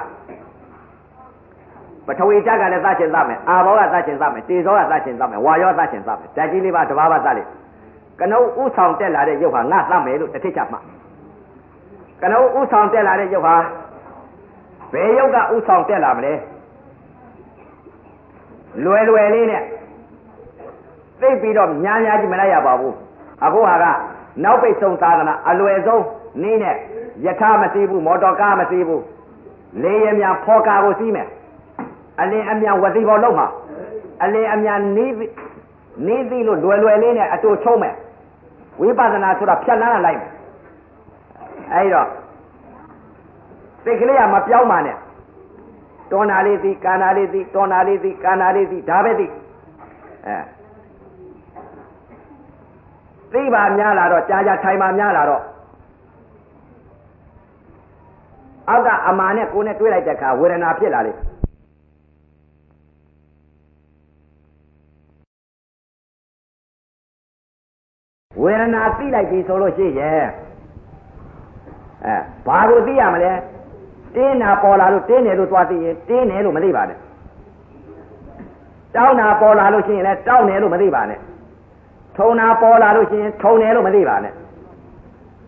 ပထဝီဓာတ်ကလည်းသတ်ချင်သတ်မယ်အာဘောကသတ်ချင်သတ်မယ်တေဇောကသတ်ချင်သတ်မယ်ဝါယောသတ်ချင်သတ်မယ်ဓာတ်ကြီးလေးပါတဘာဘာသတ်လိကနုဥဆောင်တက်လာတဲ့ရုပ်ဟာငါသတ်မယ်လို့တစ်ထစ်ချမှကနုဥဆောင်တက်လာတဲ့ရုပ်ဟာဘယ်ရုပ်ကဥဆောင်တက်လာမလဲလွယ်လွယ်လေးနဲ့သိပြီးတော့များများကြီးမလိုက်ရပါဘူးအခုဟာကနောက်ပိတ်ဆုံးသာသနာအလွယ်ဆုံးနည်းနဲ့ယထာမသိဘူးမော်တော်ကားမသိဘူးလေရမြဖောကာကိုစီးမယ် အလင်းအမြန်ဝသိဘောလုံးမှာအလင်းအမြန်နီးနီးသိလို့လွယ်လွယ်လေးနဲ့အတူချုံးမယ်ဝိပဿနာဆိုတာဖြတ်လန်းလိုက်မယ်အဲဒီတော့စိတ်ကလေးကမပြောင်းပါနဲ့တောနာလေးသိကာနာလေးသိတောနာလေးသိကာနာလေးသိဒါပဲသိအဲသိပါများလာတော့ကြာကြာထိုင်ပါများလာတော့အောက်ကအမာနဲ့ကိုယ်နဲ့တွေးလိုက်တဲ့အခါဝေဒနာဖြစ်လာလေ ဝေဒနာသိလိုက်ပြီဆိုလို့ရှိရဲ့အဲဘာကိုသိရမလဲတင်းနာပေါ်လာလို့တင်းတယ်လို့သွားသိရင်တင်းတယ်လို့မသိပါနဲ့တောင်းနာပေါ်လာလို့ရှိရင်လည်းတောင်းတယ်လို့မသိပါနဲ့ထုံနာပေါ်လာလို့ရှိရင်ထုံတယ်လို့မသိပါနဲ့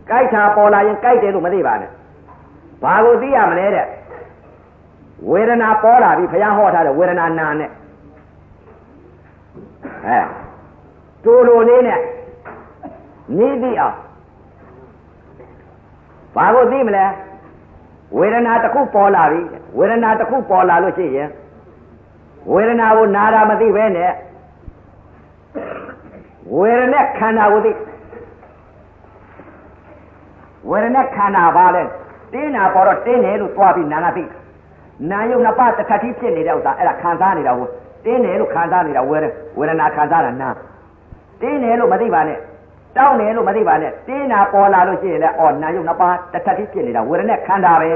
ကြိုက်တာပေါ်လာရင်ကြိုက်တယ်လို့မသိပါနဲ့ဘာကိုသိရမလဲတဲ့ဝေဒနာပေါ်လာပြီဘုရားဟောထားတဲ့ဝေဒနာနာနဲ့အဲတူလိုလေးနဲ့ နီးသိအောင်ဘာကိုသိမလဲဝေဒနာတစ်ခုပေါ်လာပြီဝေဒနာတစ်ခုပေါ်လာလို့ရှိရင်ဝေဒနာကိုနာတာမသိပဲနဲ့ဝေဒနာခန္ဓာကိုသိဝေဒနာခန္ဓာပါလဲတင်းနာပေါ်တော့တင်းတယ်လို့သွားပြီးနာနာသိနာယုံနှစ်ပါးတစ်ခါတိဖြစ်နေတဲ့ဥစ္စာအဲ့ဒါခံစားနေတာကိုတင်းတယ်လို့ခံစားနေတာဝေဒဝေဒနာခံစားတာနာတင်းတယ်လို့မသိပါနဲ့ တောင်းတယ်လို့မသိပါနဲ့တင်းနာပေါ်လာလို့ရှိရင်လည်းအော်နာယုံနှစ်ပါးတစ်ခါတိဖြစ်နေတာဝေဒနာခန္ဓာပဲ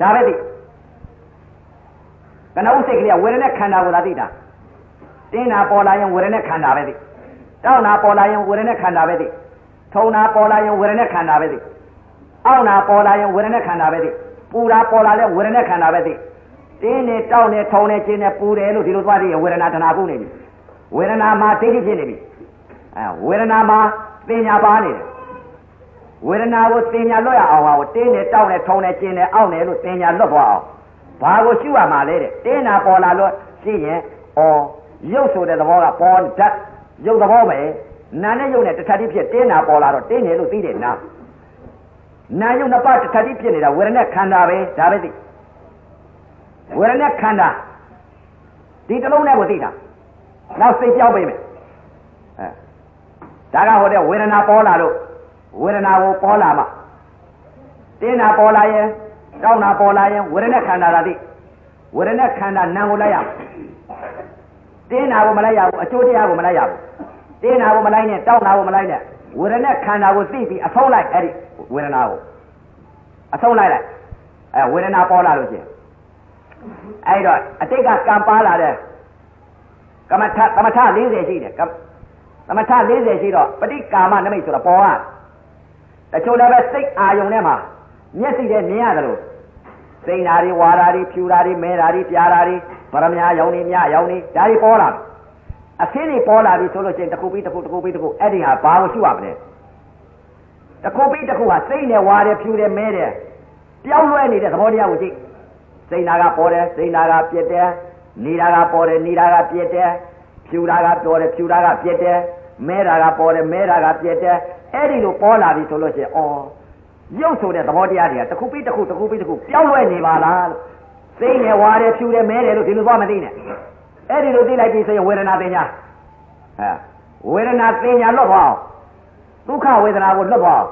ဒါပဲသိကနဥစိတ်ကလေးကဝေဒနာခန္ဓာကိုသာသိတာတင်းနာပေါ်လာရင်ဝေဒနာခန္ဓာပဲသိတောင်းနာပေါ်လာရင်ဝေဒနာခန္ဓာပဲသိထုံနာပေါ်လာရင်ဝေဒနာခန္ဓာပဲသိအောက်နာပေါ်လာရင်ဝေဒနာခန္ဓာပဲသိပူတာပေါ်လာလဲဝေဒနာခန္ဓာပဲသိတင်းနေတောင်းနေထုံနေခြင်းနေပူတယ်လို့ဒီလိုသွားသိရင်ဝေဒနာတဏှာပုနေပြီဝေဒနာမှာဒိဋ္ဌိဖြစ်နေပြီအဲဝေဒနာမှာ ပညာပါနေတယ်ဝေဒနာကိုတင်ညာလွတ်ရအောင်ဟာကိုတင်းနေတောင်းနေထုံနေခြင်းနေအောက်နေလို့တင်ညာလွတ်သွားအောင်ဘာကိုရှုရမှာလဲတဲ့တင်းနာပေါ်လာလို့ရှိရင်ဩရုပ်ဆိုတဲ့သဘောကပေါ်ဓာတ်ရုပ်သဘောပဲနာနဲ့ရုပ်နဲ့တစ်ထပ်တိဖြစ်တင်းနာပေါ်လာတော့တင်းနေလို့သိတယ်နာနာယုတ်နှစ်ပါးတစ်ခါတည်းဖြစ်နေတာဝေဒနာခန္ဓာပဲဒါပဲသိဝေဒနာခန္ဓာဒီတလုံးနဲ့ကိုသိတာနောက်စိတ်ပြောင်းပေးမယ်အဲ ဒါကဟိုတဲ့ဝေဒနာပေါ်လာလို့ဝေဒနာကိုပေါ်လာမှတင်းနာပေါ်လာရင်တောင်းနာပေါ်လာရင်ဝေဒနာခန္ဓာသာသိဝေဒနာခန္ဓာနာကိုလိုက်ရတင်းနာကိုမလိုက်ရဘူးအကျိုးတရားကိုမလိုက်ရဘူးတင်းနာကိုမလိုက်နဲ့တောင်းနာကိုမလိုက်နဲ့ဝေဒနာခန္ဓာကိုသိပြီးအဆုံးလိုက်အဲ့ဒီဝေဒနာကိုအဆုံးလိုက်လိုက်အဲဝေဒနာပေါ်လာလို့ရှိရင်အဲ့တော့အတိတ်ကကံပါလာတဲ့ကမ္မထကမ္မထ40ရှိတယ် သမထ40ရှိတော့ပဋိကာမနမိတ်ဆိုတော့ပေါ်ရတချို့လည်းပဲစိတ်အာယုံထဲမှာမျက်စိနဲ့မြင်ရတယ်လို့စိတ်နာတွေဝါတာတွေဖြူတာတွေမဲတာတွေပြာတာတွေဗရမညာရောင်တွေမြရောင်တွေဒါတွေပေါ်လာအသင်းတွေပေါ်လာပြီဆိုလို့ရှိရင်တစ်ခုပြီးတစ်ခုတစ်ခုပြီးတစ်ခုအဲ့ဒီဟာဘာကိုရှုရမလဲတစ်ခုပြီးတစ်ခုဟာစိတ်နဲ့ဝါတယ်ဖြူတယ်မဲတယ်ပြောင်းလဲနေတဲ့သဘောတရားကိုကြည့်စိတ်နာကပေါ်တယ်စိတ်နာကပြက်တယ်နေတာကပေါ်တယ်နေတာကပြက်တယ် ဖြူတာကပေါ်တယ်ဖြူတာကပြက်တယ်မဲတာကပေါ်တယ်မဲတာကပြက်တယ်အဲ့ဒီလိုပေါ်လာပြီဆိုလို့ရှိရင်အော်ရုပ်ဆိုတဲ့သဘောတရားတွေကတစ်ခုပြီးတစ်ခုတစ်ခုပြီးတစ်ခုပြောင်းလဲနေပါလားလို့စိတ်နဲ့ဝါတယ်ဖြူတယ်မဲတယ်လို့ဒီလိုသွားမသိနဲ့အဲ့ဒီလိုသိလိုက်ပြီဆိုရင်ဝေဒနာတင်ညာအဲဝေဒနာတင်ညာလွတ်သွားအောင်ဒုက္ခဝေဒနာကိုလွတ်သွားအောင်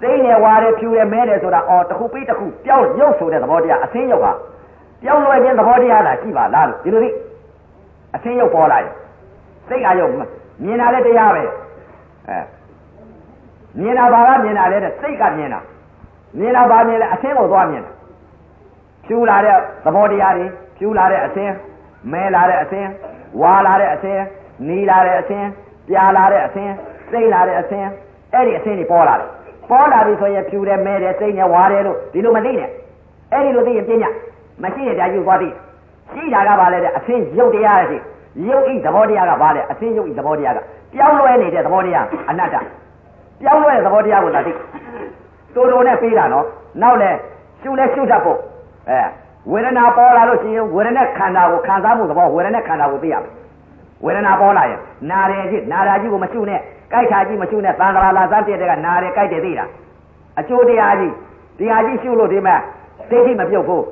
စိတ်နဲ့ဝါတယ်ဖြူတယ်မဲတယ်ဆိုတာအော်တစ်ခုပြီးတစ်ခုပြောင်းရုပ်ဆိုတဲ့သဘောတရားအသိရုပ်ဟာပြောင်းလဲခြင်းသဘောတရားလားရှိပါလားလို့ဒီလိုသိ အသိရုပ်ပေါ်လာရင်စိတ်ကရုပ်မြင်တာလည်းတရားပဲအဲမြင်တာဘာကမြင်တာလဲတဲ့စိတ်ကမြင်တာမြင်တာဘာမြင်လဲအသင်းကိုသွားမြင်တာဖြူလာတဲ့သဘောတရားတွေဖြူလာတဲ့အသင်းမဲလာတဲ့အသင်းဝါလာတဲ့အသင်းနီလာတဲ့အသင်းပြာလာတဲ့အသင်းစိတ်လာတဲ့အသင်းအဲ့ဒီအသင်းတွေပေါ်လာတယ်ပေါ်လာပြီဆိုရင်ဖြူတယ်မဲတယ်စိတ်နဲ့ဝါတယ်လို့ဒီလိုမသိနဲ့အဲ့ဒီလိုသိရင်ပြညာမရှိတဲ့တရားယူသွားသိ ရှိတာကဘာလဲတဲ့အသင်းရုပ်တရားရှိရုပ်ဤသဘောတရားကဘာလဲအသင်းရုပ်ဤသဘောတရားကပြောင်းလဲနေတဲ့သဘောတရားအနတ္တပြောင်းလဲတဲ့သဘောတရားကိုသာသိတူတူနဲ့ပြီးတာနော်နောက်လဲရှုလဲရှုတတ်ဖို့အဲဝေဒနာပေါ်လာလို့ရှိရင်ဝေဒနာခန္ဓာကိုခံစားမှုသဘောဝေဒနာခန္ဓာကိုသိရမယ်ဝေဒနာပေါ်လာရင်နာတယ်ရှိနာတာကြီးကိုမရှုနဲ့ကြိုက်တာကြီးမရှုနဲ့သံဃာလာစမ်းပြတဲ့ကနာတယ်ကြိုက်တယ်သိတာအကျိုးတရားကြီးတရားကြီးရှုလို့ဒီမှာဒိဋ္ဌိမပြုတ်ဘူး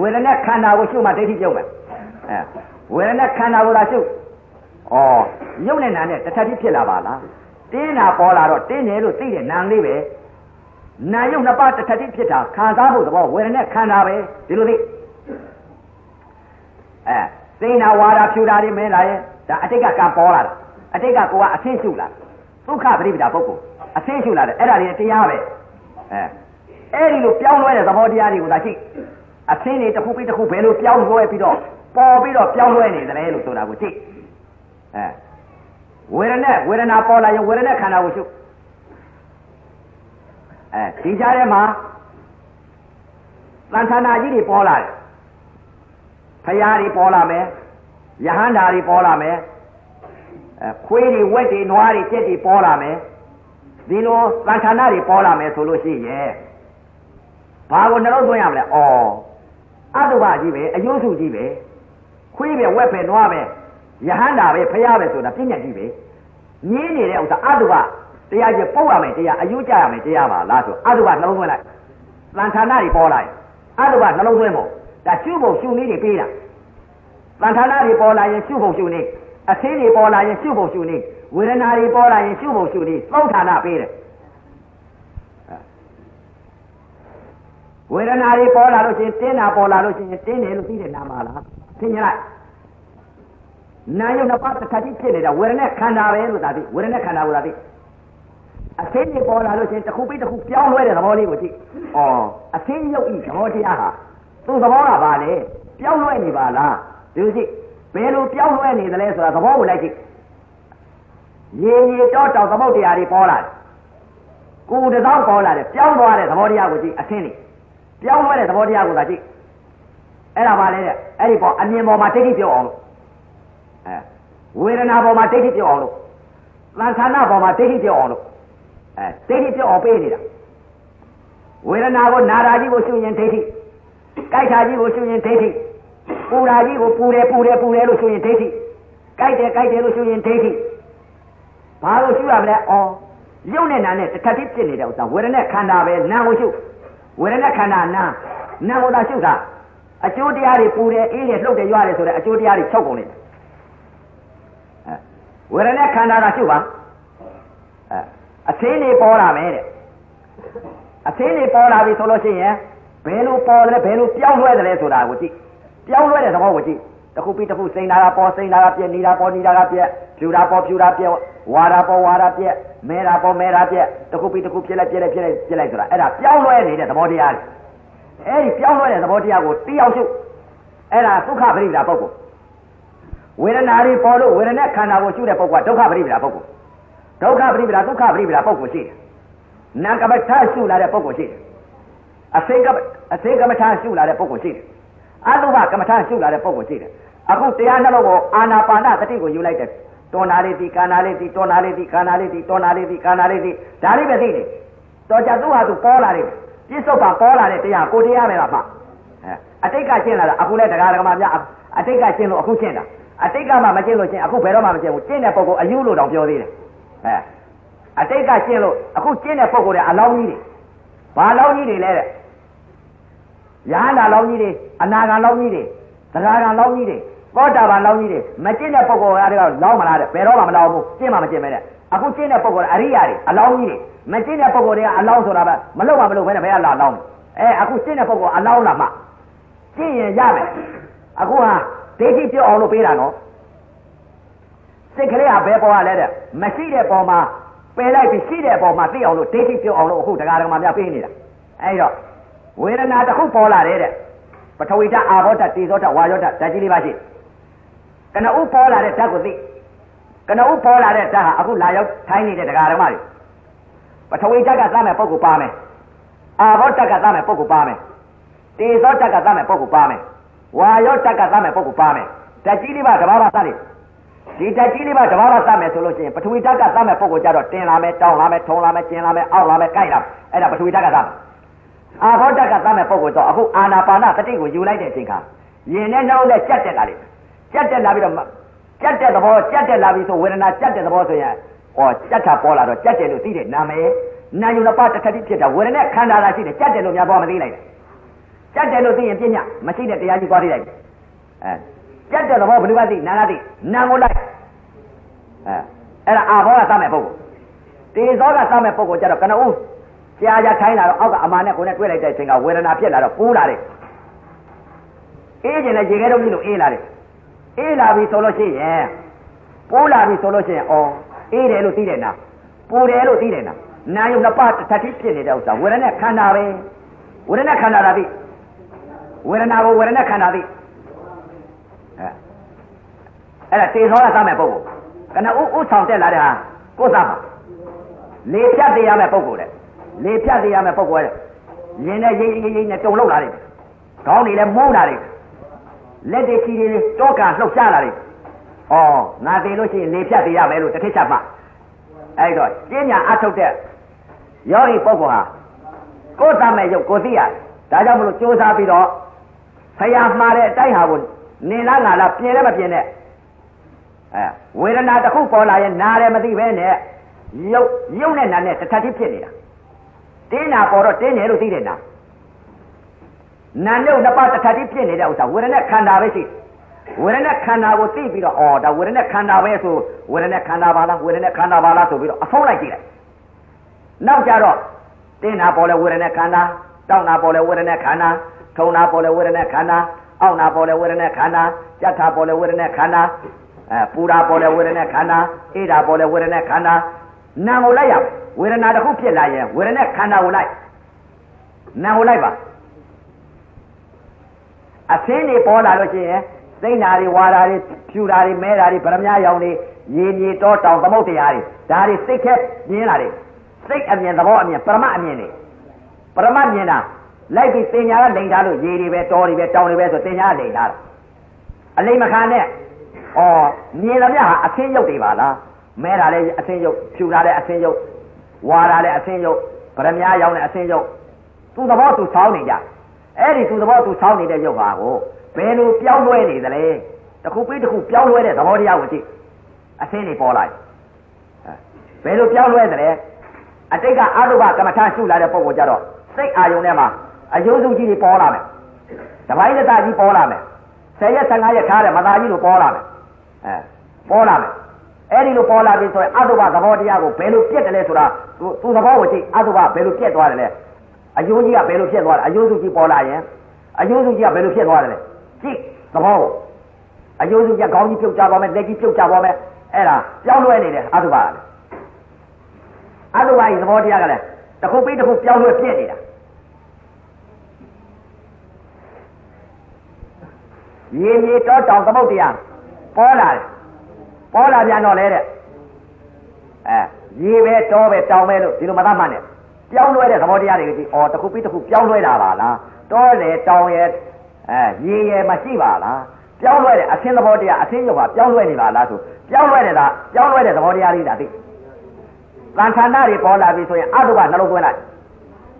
ဝေဒနာခန္ဓာကိုရှုမှဒိဋ္ဌိပြုတ်မယ်အဲဝေဒနာခန္ဓာကိုသာရှုဩရုပ်နဲ့နာနဲ့တစ်ထပ်ကြီးဖြစ်လာပါလားတင်းနာပေါ်လာတော့တင်းတယ်လို့သိတဲ့နာလေးပဲနာယုတ်နှစ်ပါးတစ်ထပ်ကြီးဖြစ်တာခံစားဖို့သဘောဝေဒနာခန္ဓာပဲဒီလိုသိအဲသိနာဝါဒဖြူတာတွေမင်းလာရဲ့ဒါအတိတ်ကကံပေါ်လာတာအတိတ်ကကိုကအသိရှုလာဒုက္ခပရိပဒါပုဂ္ဂိုလ်အသိရှုလာတယ်အဲ့ဒါတွေတရားပဲအဲအဲ့ဒီလိုပြောင်းလဲတဲ့သဘောတရားတွေကိုသာရှိ အသိတွေတစ်ခုပြီးတစ်ခုဘယ်လိုပြောင်းလဲပြီးတော့ပေါ်ပြီးတော့ပြောင်းလဲနေတယ်လို့ဆိုတာကိုကြည့်အဲဝေဒနာဝေဒနာပေါ်လာရင်ဝေဒနာခန္ဓာကိုရှုအဲဒီကြားထဲမှာသံဌာနာကြီးတွေပေါ်လာတယ်ဖရာတွေပေါ်လာမယ်ယဟန္တာတွေပေါ်လာမယ်အဲခွေးတွေဝက်တွေနွားတွေကြက်တွေပေါ်လာမယ်ဒီလိုသံဌာနာတွေပေါ်လာမယ်ဆိုလို့ရှိရဲ့ဘာကိုနှလုံးသွင်းရမလဲဩ အတုပကြီးပဲအယုစုကြီးပဲခွေးပဲဝက်ပဲနွားပဲယဟန္တာပဲဖရာပဲဆိုတာပြဉ္ညာကြီးပဲငင်းနေတဲ့ဥစ္စာအတုပတရားကြီးပုတ်ရမယ်တရားအယုကြရမယ်တရားပါလားဆိုအတုပနှလုံးသွင်းလိုက်သံဌာနာတွေပေါ်လာရင်အတုပနှလုံးသွင်းဖို့ဒါရှုဖို့ရှုနည်းတွေပေးတာသံဌာနာတွေပေါ်လာရင်ရှုဖို့ရှုနည်းအသင်းတွေပေါ်လာရင်ရှုဖို့ရှုနည်းဝေဒနာတွေပေါ်လာရင်ရှုဖို့ရှုနည်းသုံးဌာနပေးတယ် ဝေဒနာတွေပေါ်လာလို့ရှိရင်တင်းတာပေါ်လာလို့ရှိရင်တင်းတယ်လို့သိတဲ့နာမလားသိရင်လိုက်နာယုတ်နှစ်ပါးတစ်ခါတည်းဖြစ်နေတာဝေဒနာခန္ဓာပဲလို့သာသိဝေဒနာခန္ဓာကိုသာသိအသင်းတွေပေါ်လာလို့ရှိရင်တစ်ခုပြီးတစ်ခုပြောင်းလဲတဲ့သဘောလေးကိုကြည့်။ဩအသင်းယုတ်ဤသဘောတရားဟာသူ့သဘောကဘာလဲပြောင်းလဲနေပါလားဒီလိုကြည့်ဘယ်လိုပြောင်းလဲနေသလဲဆိုတာသဘောကိုလိုက်ကြည့်ရေရေတောတောင်သမုတ်တရားတွေပေါ်လာတယ်ကိုယ်တောင်ပေါ်လာတယ်ပြောင်းသွားတဲ့သဘောတရားကိုကြည့်အသင်းတွေ ပြောင်းလဲတဲ့သဘောတရားကိုသာကြည့်အဲ့ဒါပါလေတဲ့အဲ့ဒီပေါ်အမြင်ပေါ်မှာတိဋ္ဌိပြောအောင်လို့အဲဝေဒနာပေါ်မှာဒိဋ္ဌိပြောက်အောင်လို့သံဌာနပေါ်မှာဒိဋ္ဌိပြောက်အောင်လို့အဲဒိဋ္ဌိပြောက်အောင်ပေးနေတာဝေဒနာကိုနာတာကြီးကိုရှုရင်ဒိဋ္ဌိကြိုက်တာကြီးကိုရှုရင်ဒိဋ္ဌိပူတာကြီးကိုပူတယ်ပူတယ်ပူတယ်လို့ရှုရင်ဒိဋ္ဌိကြိုက်တယ်ကြိုက်တယ်လို့ရှုရင်ဒိဋ္ဌိဘာလို့ရှုရမလဲအော်ရုပ်နဲ့နာနဲ့တစ်ခါတည်းဖြစ်နေတဲ့ဥစ္စာဝေဒနာခန္ဓာပဲနာကိုရှု ဝေဒနာခန္ဓာနာနာကိုသာရှုတာအကျိုးတရားတွေပူတယ်အေးတယ်လှုပ်တယ်ရွရတယ်ဆိုတဲ့အကျိုးတရားတွေချုပ်ကုန်နေတယ်ဝေဒနာခန္ဓာကရှုပါအဲအသင်းနေပေါ်လာမယ်တဲ့အသင်းနေပေါ်လာပြီဆိုလို့ရှိရင်ဘယ်လိုပေါ်တယ်ဘယ်လိုပြောင်းလဲတယ်ဆိုတာကိုကြည့်ပြောင်းလဲတဲ့သဘောကိုကြည့်တစ်ခုပြီးတစ်ခုစိန်တာကပေါ်စိန်တာကပြက်နေတာပေါ်နေတာကပြက်ဖြူတာပေါ်ဖြူတာပြက်ဝါတာပေါ်ဝါတာပြက် မဲတာပေါ်မဲတာပြက်တစ်ခုပြီးတစ်ခုပြက်လိုက်ပြက်လိုက်ပြက်လိုက်ပြက်လိုက်ဆိုတာအဲ့ဒါပြောင်းလဲနေတဲ့သဘောတရားလေအဲ့ဒီပြောင်းလဲတဲ့သဘောတရားကိုတိအောင်ရှုအဲ့ဒါဒုက္ခပရိဒါပုဂ္ဂိုလ်ဝေဒနာတွေပေါ်လို့ဝေဒနာခန္ဓာကိုရှုတဲ့ပုဂ္ဂိုလ်ကဒုက္ခပရိပဒါပုဂ္ဂိုလ်ဒုက္ခပရိပဒါဒုက္ခပရိပဒါပုဂ္ဂိုလ်ရှိတယ်နာကမ္မထာရှုလာတဲ့ပုဂ္ဂိုလ်ရှိတယ်အစိကအစိကမ္မထာရှုလာတဲ့ပုဂ္ဂိုလ်ရှိတယ်အတုပကမ္မထာရှုလာတဲ့ပုဂ္ဂိုလ်ရှိတယ်အခုတရားနှလုံးကိုအာနာပါနသတိကိုယူလိုက်တယ် တောနာလေးဒီကာနာလေးဒီတောနာလေးဒီကာနာလေးဒီတောနာလေးဒီကာနာလေးဒီဒါလေးပဲသိတယ်တော်ကြသူ့ဟာသူပေါ်လာတယ်ပြစ္ဆုတ်ပါပေါ်လာတဲ့တရားကိုတရားပဲလားမှအဲအတိတ်ကရှင်းလာတာအခုလဲတရားဓမ္မများအတိတ်ကရှင်းလို့အခုရှင်းတာအတိတ်ကမှမရှင်းလို့ရှင်းအခုဘယ်တော့မှမရှင်းဘူးရှင်းတဲ့ပုဂ္ဂိုလ်အယူလို့တောင်ပြောသေးတယ်အဲအတိတ်ကရှင်းလို့အခုရှင်းတဲ့ပုဂ္ဂိုလ်တွေအလောင်းကြီးတွေဘာလောင်းကြီးတွေလဲတဲ့ရဟန္တာလောင်းကြီးတွေအနာဂံလောင်းကြီးတွေသရဂံလောင်းကြီးတွေ သောတာပန်လောင်းကြီးတွေမကျင့်တဲ့ပုဂ္ဂိုလ်တွေကလောင်းမလားတဲ့ဘယ်တော့မှမလောင်းဘူးကျင့်မှမကျင့်မဲတဲ့အခုကျင့်တဲ့ပုဂ္ဂိုလ်အရိယာတွေအလောင်းကြီးတွေမကျင့်တဲ့ပုဂ္ဂိုလ်တွေကအလောင်းဆိုတာပဲမလုပ်မှမလုပ်ဘဲနဲ့ဘယ်ကလာလောင်းအဲအခုကျင့်တဲ့ပုဂ္ဂိုလ်အလောင်းလာမှကျင့်ရင်ရမယ်အခုဟာဒိဋ္ဌိပြောအောင်လို့ပေးတာနော်စိတ်ကလေးကဘယ်ပေါ်ရလဲတဲ့မရှိတဲ့ပေါ်မှာပယ်လိုက်ပြီးရှိတဲ့ပေါ်မှာသိအောင်လို့ဒိဋ္ဌိပြောအောင်လို့အခုတရားတော်မှာများပေးနေတာအဲဒီတော့ဝေဒနာတစ်ခုပေါ်လာတယ်တဲ့ပထဝီဓာတ်အာဘောဓာတ်တေဇောဓာတ်ဝါယောဓာတ်ဓာတ်ကြီးလေးပါရှိ ကနဦးပေါ်လာတဲ့ဓာတ်ကိုသိကနဦးပေါ်လာတဲ့ဓာတ်ဟာအခုလာရောက်ထိုင်းနေတဲ့တရားတော်မှာတွေပထဝီဓာတ်ကသတ်မဲ့ပုဂ္ဂိုလ်ပါမယ်အာဘောဓာတ်ကသတ်မဲ့ပုဂ္ဂိုလ်ပါမယ်တေဇောဓာတ်ကသတ်မဲ့ပုဂ္ဂိုလ်ပါမယ်ဝါယောဓာတ်ကသတ်မဲ့ပုဂ္ဂိုလ်ပါမယ်ဓာတ်ကြီးလေးပါတဘာဝသတ်တယ်ဒီဓာတ်ကြီးလေးပါတဘာဝသတ်မယ်ဆိုလို့ရှိရင်ပထဝီဓာတ်ကသတ်မဲ့ပုဂ္ဂိုလ်ကြတော့တင်လာမယ်တောင်းလာမယ်ထုံလာမယ်ကျင်လာမယ်အောက်လာမယ်ကြိုက်လာအဲ့ဒါပထဝီဓာတ်ကသတ်မယ်အာဘောဓာတ်ကသတ်မဲ့ပုဂ္ဂိုလ်တော့အခုအာနာပါနတတိကိုယူလိုက်တဲ့အချိန်ခါရင်နဲ့နှောင်းနဲ့ကြက်တက်လာလိမ့် ကြက်တက်လာပြီးတော့ကြက်တဲ့သဘောကြက်တက်လာပြီဆိုဝေဒနာကြက်တဲ့သဘောဆိုရင်ဟောကြက်တာပေါ်လာတော့ကြက်တယ်လို့သိတဲ့နာမည်နာယုံတစ်ပါးတစ်ခါတိဖြစ်တာဝေဒနာခန္ဓာသာရှိတယ်ကြက်တယ်လို့များပေါ်မသိလိုက်ဘူးကြက်တယ်လို့သိရင်ပြညာမရှိတဲ့တရားကြီးသွားသိလိုက်အဲကြက်တဲ့သဘောဘယ်လိုကသိနာကသိနာကိုလိုက်အဲအဲ့ဒါအာဘောကသတ်မဲ့ပုဂ္ဂိုလ်တေဇောကသတ်မဲ့ပုဂ္ဂိုလ်ကြတော့ကနဦးကြာကြာထိုင်းလာတော့အောက်ကအမာနဲ့ကိုယ်နဲ့တွေ့လိုက်တဲ့အချိန်ကဝေဒနာဖြစ်လာတော့ပူးလာတယ်အေးကျင်တဲ့ရေခဲတော့မြည်လို့အေးလာတယ် အေးလာပြီဆိုလို့ရှိရင်ပူးလာပြီဆိုလို့ရှိရင်အော်အေးတယ်လို့သိတယ်နာပူတယ်လို့သိတယ်နာနာယုံနှစ်ပါးတစ်ထပ်ဖြစ်နေတဲ့ဥစ္စာဝေဒနာခန္ဓာပဲဝေဒနာခန္ဓာသာသိဝေဒနာကိုဝေဒနာခန္ဓာသိအဲအဲ့ဒါတေသောကသမဲ့ပုဂ္ဂိုလ်ကနဥဥဆောင်တက်လာတဲ့ဟာကိုယ်သမှာလေဖြတ်တရားမဲ့ပုဂ္ဂိုလ်တဲ့လေဖြတ်တရားမဲ့ပုဂ္ဂိုလ်တဲ့ရင်နဲ့ရိမ့်ရိမ့်ရိမ့်နဲ့တုံလောက်လာတယ်ခေါင်းတွေလည်းမိုးလာတယ် လက်တွေချီတွေတောကလှုပ်ရှားလာတယ်ဩငါသိလို့ရှိရင်လေဖြတ်တရားမယ်လို့တစ်ထစ်ချက်မှအဲ့တော့ကျင်းညာအထုတ်တဲ့ယောဂီပုဂ္ဂိုလ်ဟာကိုယ်သမဲ့ရုပ်ကိုသိရတယ်ဒါကြောင့်မလို့ကြိုးစားပြီးတော့ဆရာမှားတဲ့အတိုက်ဟာကိုနေလားငါလားပြင်လည်းမပြင်နဲ့အဲဝေဒနာတစ်ခုပေါ်လာရင်နားတယ်မသိပဲနဲ့ရုပ်ရုပ်နဲ့နာနဲ့တစ်ထပ်တိဖြစ်နေတာတင်းနာပေါ်တော့တင်းတယ်လို့သိတယ်နာ နာနဲ့နှစ်ပါးတစ်ထပ်တိဖြစ်နေတဲ့ဥစ္စာဝေဒနာခန္ဓာပဲရှိဝေဒနာခန္ဓာကိုသိပြီးတော့အော်ဒါဝေဒနာခန္ဓာပဲဆိုဝေဒနာခန္ဓာပါလားဝေဒနာခန္ဓာပါလားဆိုပြီးတော့အဆုံးလိုက်ကြည့်လိုက်နောက်ကြတော့တင်းနာပေါ်လဲဝေဒနာခန္ဓာတောက်နာပေါ်လဲဝေဒနာခန္ဓာထုံနာပေါ်လဲဝေဒနာခန္ဓာအောက်နာပေါ်လဲဝေဒနာခန္ဓာကြက်ထာပေါ်လဲဝေဒနာခန္ဓာအဲပူတာပေါ်လဲဝေဒနာခန္ဓာအေးတာပေါ်လဲဝေဒနာခန္ဓာနာကိုလိုက်ရဝေဒနာတစ်ခုဖြစ်လာရင်ဝေဒနာခန္ဓာကိုလိုက်နာကိုလိုက်ပါ အသင်းတွေပေါ်လာလို့ရှိရင်စိတ်နာတွေဝါတာတွေဖြူတာတွေမဲတာတွေဗရမ ्या ရောင်တွေရေမြေတောတောင်သမုတ်တရားတွေဒါတွေစိတ်ခက်မြင်လာတယ်စိတ်အမြင်သဘောအမြင်ပရမအမြင်တွေပရမမြင်တာလိုက်ပြီးတင်ညာကလိန်ထားလို့ရေတွေပဲတောတွေပဲတောင်တွေပဲဆိုတင်ညာကလိန်ထားတာအလိမ်မခံနဲ့ဩမြင်လာမြဟာအသင်းရုပ်တွေပါလားမဲတာလည်းအသင်းရုပ်ဖြူတာလည်းအသင်းရုပ်ဝါတာလည်းအသင်းရုပ်ဗရမ ्या ရောင်လည်းအသင်းရုပ်သူ့သဘောသူဆောင်းနေကြ အဲ့ဒီသူ့သဘောသူဆောင်းနေတဲ့ရုပ်ပါကိုဘယ်လိုပြောင်းလဲနေသလဲတခုပြီးတခုပြောင်းလဲတဲ့သဘောတရားကိုကြည့်အသင်းတွေပေါ်လာဘယ်လိုပြောင်းလဲသလဲအတိတ်ကအတုပကမ္မထာရှုလာတဲ့ပုံကိုကြတော့စိတ်အာယုံထဲမှာအယုံစုကြီးတွေပေါ်လာမယ်တပိုင်းတတကြီးပေါ်လာမယ်ဆယ်ရက်15ရက်ထားတဲ့မသားကြီးလိုပေါ်လာမယ်အဲပေါ်လာမယ်အဲ့ဒီလိုပေါ်လာပြီဆိုရင်အတုပသဘောတရားကိုဘယ်လိုပြက်တယ်လဲဆိုတာသူသဘောကိုကြည့်အတုပဘယ်လိုပြက်သွားတယ်လဲ အယုံကြီးကဘယ်လိုဖြစ်သွားလဲအယုံစုကြီးပေါ်လာရင်အယုံစုကြီးကဘယ်လိုဖြစ်သွားတယ်လဲကြည့်သဘောကိုအယုံစုကြီးခေါင်းကြီးပြုတ်ကြပါမယ်လက်ကြီးပြုတ်ကြပါမယ်အဲ့ဒါပြောင်းလဲနေတယ်အတုပကလည်းအတုပရဲ့သဘောတရားကလည်းတစ်ခုပြီးတစ်ခုပြောင်းလဲပြက်နေတာရေမြေတောတောင်သမုတ်တရားပေါ်လာတယ်ပေါ်လာပြန်တော့လေတဲ့အဲရေပဲတောပဲတောင်ပဲလို့ဒီလိုမသတ်မှတ်နဲ့ ပြောင်းလဲတဲ့သဘောတရားတွေကြီးအော်တစ်ခုပြီးတစ်ခုပြောင်းလဲတာပါလားတောလေတောင်ရဲ့အဲရေရဲ့မရှိပါလားပြောင်းလဲတဲ့အသင်းသဘောတရားအသင်းရုပ်ဟာပြောင်းလဲနေပါလားဆိုပြောင်းလဲနေတာပြောင်းလဲတဲ့သဘောတရားလေးဒါသိတန်ခန္ဓာတွေပေါ်လာပြီဆိုရင်အတုပနှလုံးသွင်းလိုက်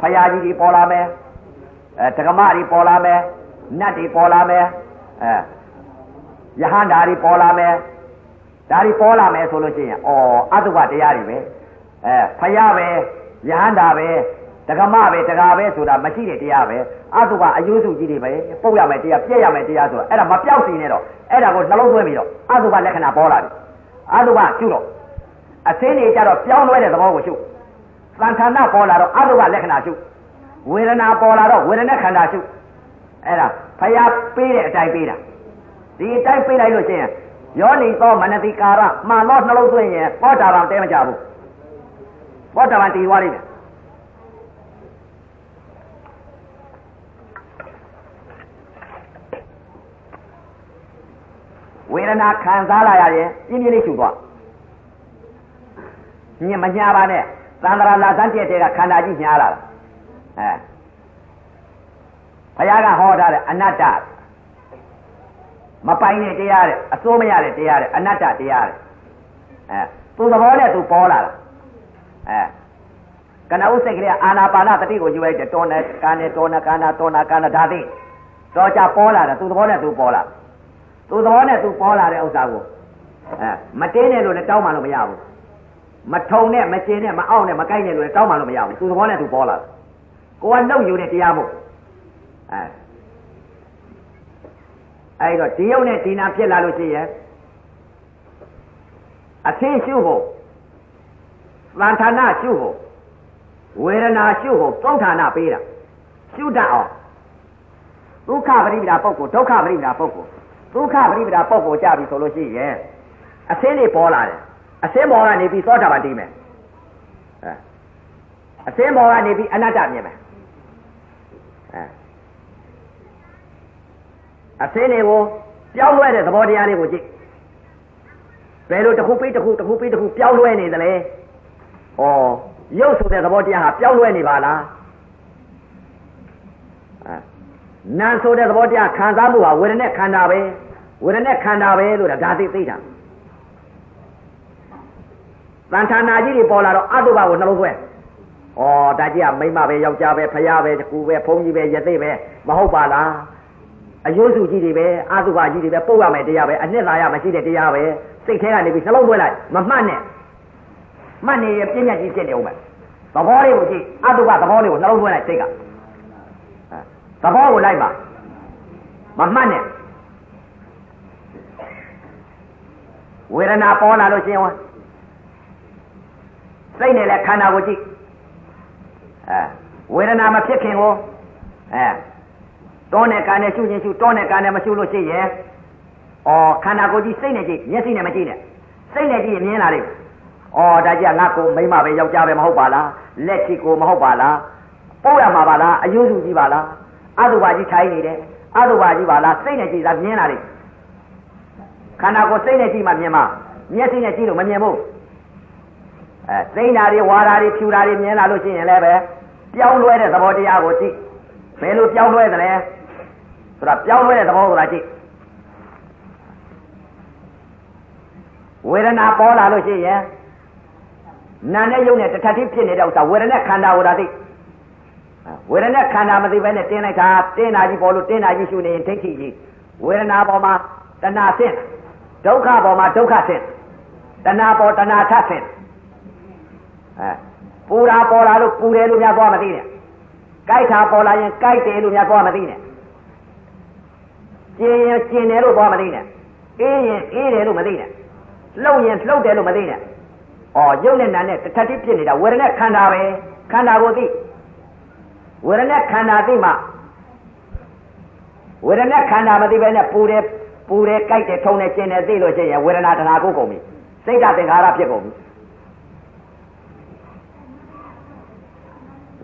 ဖရာကြီးတွေပေါ်လာမယ်အဲတက္ကမတွေပေါ်လာမယ်နတ်တွေပေါ်လာမယ်အဲယဟန္တာတွေပေါ်လာမယ်ဒါတွေပေါ်လာမယ်ဆိုလို့ရှိရင်ဩအတုပတရားတွေပဲအဲဖရာပဲ ယဟန္တာပဲတက္ကမပဲတက္ကာပဲဆိုတာမရှိတဲ့တရားပဲအတုပအယုစုကြီးတွေပဲပုတ်ရမယ်တရားပြည့်ရမယ်တရားဆိုတာအဲ့ဒါမပြောက်စီနေတော့အဲ့ဒါကိုနှလုံးသွင်းပြီးတော့အတုပလက္ခဏာပေါ်လာတယ်အတုပကျุတော့အသိနေကြတော့ပြောင်းလဲတဲ့သဘောကိုရှုသံဌာနပေါ်လာတော့အတုပလက္ခဏာရှုဝေဒနာပေါ်လာတော့ဝေဒနာခန္ဓာရှုအဲ့ဒါဖယားပေးတဲ့အတိုင်းပေးတာဒီအတိုင်းပေးလိုက်လို့ရှိရင်ယောနိသောမနတိကာရမှန်တော့နှလုံးသွင်းရင်ပောတာပံတဲမကြဘူး ပောတာပံတည်သွားလိမ့်မယ်ဝေဒနာခံစားလာရရင်ပြင်းပြင်းလေးရှုသွားညမညာပါနဲ့သန္တရာလာသန်းတဲ့တဲ့ကခန္ဓာကြီးညာလာတာအဲဘုရားကဟောထားတဲ့အနတ္တမပိုင်တဲ့တရားတဲ့အစိုးမရတဲ့တရားတဲ့အနတ္တတရားတဲ့အဲသူသဘောနဲ့သူပေါ်လာတာ အဲကနဥစိတ်ကလေးအာနာပါနတတိကိုယူလိုက်တယ်တောနဲ့ကာနဲ့တောနဲ့ကာနာတောနာကာနာဒါသိတော့ကြပေါ်လာတယ်သူသဘောနဲ့သူပေါ်လာသူသဘောနဲ့သူပေါ်လာတဲ့ဥစ္စာကိုအဲမတင်းနဲ့လို့လည်းတောင်းမှလို့မရဘူးမထုံနဲ့မကျင်နဲ့မအောင်နဲ့မကိုက်နဲ့လို့လည်းတောင်းမှလို့မရဘူးသူသဘောနဲ့သူပေါ်လာကိုကနှုတ်ယူတဲ့တရားမို့အဲအဲ့တော့ဒီယုံနဲ့ဒီနာဖြစ်လာလို့ရှိရင်အသင်းရှုဖို့ သံဌာနရှုဖို့ဝေဒနာရှုဖို့သုံးဌာနပေးတာရှုတတ်အောင်ဒုက္ခပရိပဒါပုဂ္ဂိုလ်ဒုက္ခပရိပဒါပုဂ္ဂိုလ်ဒုက္ခပရိပဒါပုဂ္ဂိုလ်ကြပြီဆိုလို့ရှိရင်အသင်းတွေပေါ်လာတယ်အသင်းပေါ်ကနေပြီးသောတာပန်တည်မယ်အဲအသင်းပေါ်ကနေပြီးအနတ္တမြင်မယ်အဲအသင်းတွေကိုပြောင်းလဲတဲ့သဘောတရားလေးကိုကြည့်ဘယ်လိုတစ်ခုပြီးတစ်ခုတစ်ခုပြီးတစ်ခုပြောင်းလဲနေသလဲ ဩရုပ်ဆိုတဲ့သဘောတရားဟာပြောင်းလဲနေပါလားအဲနာဆိုတဲ့သဘောတရားခံစားမှုဟာဝေဒနာခန္ဓာပဲဝေဒနာခန္ဓာပဲလို့ဒါသိသိတာတန်ဌာနာကြီးတွေပေါ်လာတော့အတုပကိုနှလုံးသွဲဩဒါကြီးကမိမပဲယောက်ျားပဲဖယားပဲကူပဲဘုန်းကြီးပဲယသိပဲမဟုတ်ပါလားအယုစုကြီးတွေပဲအာသုဘကြီးတွေပဲပုတ်ရမယ်တရားပဲအနှစ်သာရမရှိတဲ့တရားပဲစိတ်ထဲကနေပြီးနှလုံးသွင်းလိုက်မမှတ်နဲ့ မှတ်နေရပြည့်ညက်ကြီးဖြစ်နေအောင်ပဲသဘောလေးကိုကြည့်အာသုဘသဘောလေးကိုနှလုံးသွင်းလိုက်စိတ်ကသဘောကိုလိုက်ပါမမှတ်နဲ့ဝေဒနာပေါ်လာလို့ရှိရင်စိတ်နဲ့လည်းခန္ဓာကိုကြည့်အဲဝေဒနာမဖြစ်ခင်ကိုအဲတောနဲ့ကာနဲ့ရှုခြင်းရှုတောနဲ့ကာနဲ့မရှုလို့ရှိရင်ဩခန္ဓာကိုယ်ကြီးစိတ်နဲ့ကြည့်မျက်စိနဲ့မကြည့်နဲ့စိတ်နဲ့ကြည့်ရင်မြင်လာလိမ့်မယ် ဩဒါကြီးကငါကိုမိမပဲယောက်ျားပဲမဟုတ်ပါလားလက်ချီကိုမဟုတ်ပါလားပို့ရမှာပါလားအယုစုကြီးပါလားအတုပါကြီးထိုင်နေတယ်အတုပါကြီးပါလားစိတ်နဲ့ကြည့်တာမြင်လာလိမ့်ခန္ဓာကိုယ်စိတ်နဲ့ကြည့်မှမြင်မှာမျက်စိနဲ့ကြည့်လို့မမြင်ဘူးအဲစိတ်ဓာတ်တွေဝါဓာတ်တွေဖြူဓာတ်တွေမြင်လာလို့ရှိရင်လည်းပဲပြောင်းလဲတဲ့သဘောတရားကိုကြည့်ဘယ်လိုပြောင်းလဲသလဲဆိုတာပြောင်းလဲတဲ့သဘောဆိုတာကြည့်ဝေဒနာပေါ်လာလို့ရှိရင် နာနဲ့ယုံနဲ့တထပ်တိဖြစ်နေတဲ့ဥစ္စာဝေဒနာခန္ဓာဝဒသိဝေဒနာခန္ဓာမသိဘဲနဲ့တင်းလိုက်တာတင်းတာကြီးပေါ်လို့တင်းတာကြီးရှုနေရင်ဒိဋ္ဌိကြီးဝေဒနာပေါ်မှာတဏှာဆင့်ဒုက္ခပေါ်မှာဒုက္ခဆင့်တဏှာပေါ်တဏှာထဆင့်အဲပူတာပေါ်လာလို့ပူတယ်လို့များသွားမသိနဲ့ကြိုက်တာပေါ်လာရင်ကြိုက်တယ်လို့များသွားမသိနဲ့ကျင်ရင်ကျင်တယ်လို့သွားမသိနဲ့အေးရင်အေးတယ်လို့မသိနဲ့လှုပ်ရင်လှုပ်တယ်လို့မသိနဲ့ ဩရုပ်နဲ့နာနဲ့တစ်ထပ်တိဖြစ်နေတာဝေဒနာခန္ဓာပဲခန္ဓာကိုသိဝေဒနာခန္ဓာသိမှဝေဒနာခန္ဓာမသိဘဲနဲ့ပူတယ်ပူတယ်ကြိုက်တယ်ထုံတယ်ကျင်တယ်သိလို့ရှိရင်ဝေဒနာတဏှာကိုကုန်ပြီစိတ်ဓာတ်သင်္ခါရဖြစ်ကုန်ပြီ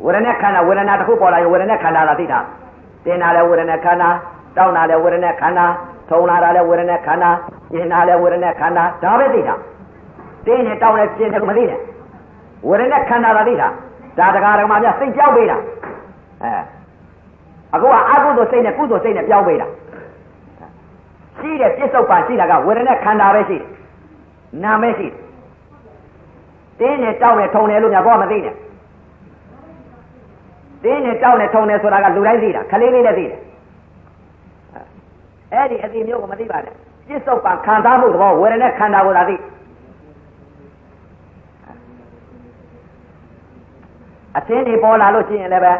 ဝေဒနာခန္ဓာဝေဒနာတစ်ခုပေါ်လာရင်ဝေဒနာခန္ဓာသာသိတာတင်တာလည်းဝေဒနာခန္ဓာတောင်းတာလည်းဝေဒနာခန္ဓာထုံလာတာလဲဝေဒနာခန္ဓာကျင်တာလဲဝေဒနာခန္ဓာဒါပဲသိတာ တင်းနေတောင်းလဲကျင်တယ်မသိနဲ့ဝေဒနာခန္ဓာသာသိတာဒါတရားဓမ္မများစိတ်ပြောင်းပေးတာအဲအခုကအကုသိုလ်စိတ်နဲ့ကုသိုလ်စိတ်နဲ့ပြောင်းပေးတာရှိတဲ့ပြစ္ဆုတ်ပါရှိတာကဝေဒနာခန္ဓာပဲရှိတယ်နာမဲရှိတယ်တင်းနေတောင်းနေထုံနေလို့များဘောမသိနဲ့တင်းနေတောင်းနေထုံနေဆိုတာကလူတိုင်းသိတာခလေးလေးလည်းသိတယ်အဲ့ဒီအတိမျိုးကိုမသိပါနဲ့ပြစ္ဆုတ်ပါခံစားမှုသဘောဝေဒနာခန္ဓာကိုသာသိ အသင်းတွေပေါ်လာလို့ရှိရင်လည်းပဲ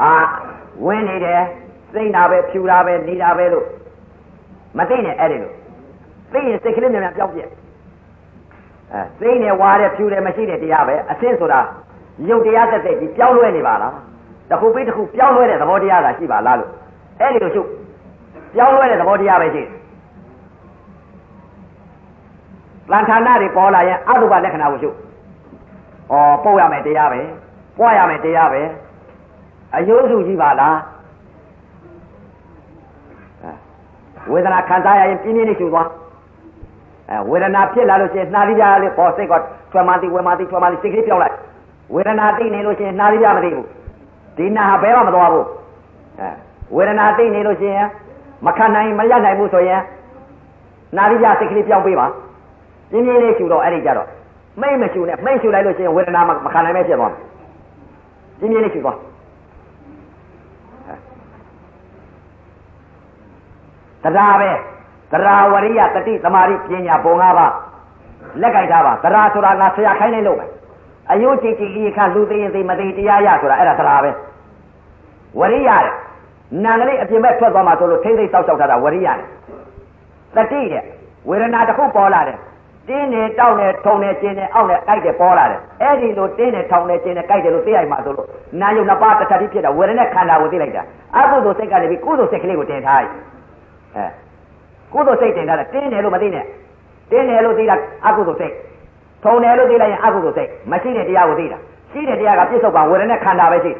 အာဝင်းနေတယ်စိတ်နာပဲဖြူတာပဲနေတာပဲလို့မသိနဲ့အဲ့ဒီလိုသိရင်စိတ်ကလေးမြန်မြန်ပြောင်းပြက်အဲစိတ်နဲ့ဝါတဲ့ဖြူတယ်မရှိတဲ့တရားပဲအသင်းဆိုတာရုပ်တရားသက်သက်ကြီးပြောင်းလဲနေပါလားတခုပြီးတခုပြောင်းလဲတဲ့သဘောတရားသာရှိပါလားလို့အဲ့ဒီလိုရှုပြောင်းလဲတဲ့သဘောတရားပဲရှိတယ်လန်ဌာနတွေပေါ်လာရင်အတုပလက္ခဏာကိုရှု ဩပို့ရမယ်တရားပဲပွားရမယ်တရားပဲအယုစုကြီးပါလားဝေဒနာခံစားရရင်ပြင်းပြင်းလေးရှုသွားအဲဝေဒနာဖြစ်လာလို့ရှိရင်နှာသီးပြားလေးပေါ်စိတ်ကထွက်မှသိဝေမှသိထွက်မှသိစိတ်ကလေးပြောင်းလိုက်ဝေဒနာသိနေလို့ရှိရင်နှာသီးပြားမသိဘူးဒီနာဟာဘယ်မှမသွားဘူးအဲဝေဒနာသိနေလို့ရှိရင်မခံနိုင်မရနိုင်ဘူးဆိုရင်နာသီးပြားစိတ်ကလေးပြောင်းပေးပါပြင်းပြင်းလေးရှုတော့အဲ့ဒီကြတော့ မိတ်မရှုနဲ့မိတ်ရှုလိုက်လို့ရှိရင်ဝေဒနာမခံနိုင်မဲဖြစ်သွားပြင်းပြင်းလေးရှုသွားတရားပဲတရားဝရိယတတိသမာဓိပညာပုံ၅ပါးလက်ကင်ထားပါတရားဆိုတာငါဆရာခိုင်းနေလို့ပဲအယုတ်ကြည်ကြည်ကြီးခါလူသိရင်သိမသိတရားရဆိုတာအဲ့ဒါတရားပဲဝရိယတဲ့နာကလေးအပြင်ဘက်ထွက်သွားမှဆိုလို့ထိမ့်သိမ့်တောက်လျှောက်ထားတာဝရိယတဲ့တတိတဲ့ဝေဒနာတစ်ခုပေါ်လာတယ် တင်းနေတောက်နေထုံနေကျင်းနေအောက်နေကြိုက်တယ်ပေါ်လာတယ်အဲ့ဒီလိုတင်းနေထောင်နေကျင်းနေကြိုက်တယ်လို့သိရမှာဆိုလို့နာယုံနှစ်ပါးတစ်ထပ်ပြီးဖြစ်တာဝေဒနာခန္ဓာကိုသိလိုက်တာအကုသိုလ်စိတ်ကနေပြီးကုသိုလ်စိတ်ကလေးကိုတင်ထားလိုက်အဲကုသိုလ်စိတ်တင်ထားတယ်တင်းတယ်လို့မသိနဲ့တင်းတယ်လို့သိတာအကုသိုလ်စိတ်ထုံတယ်လို့သိလိုက်ရင်အကုသိုလ်စိတ်မရှိတဲ့တရားကိုသိတာရှိတဲ့တရားကပြစ္ဆုတ်ကဝေဒနာခန္ဓာပဲရှိ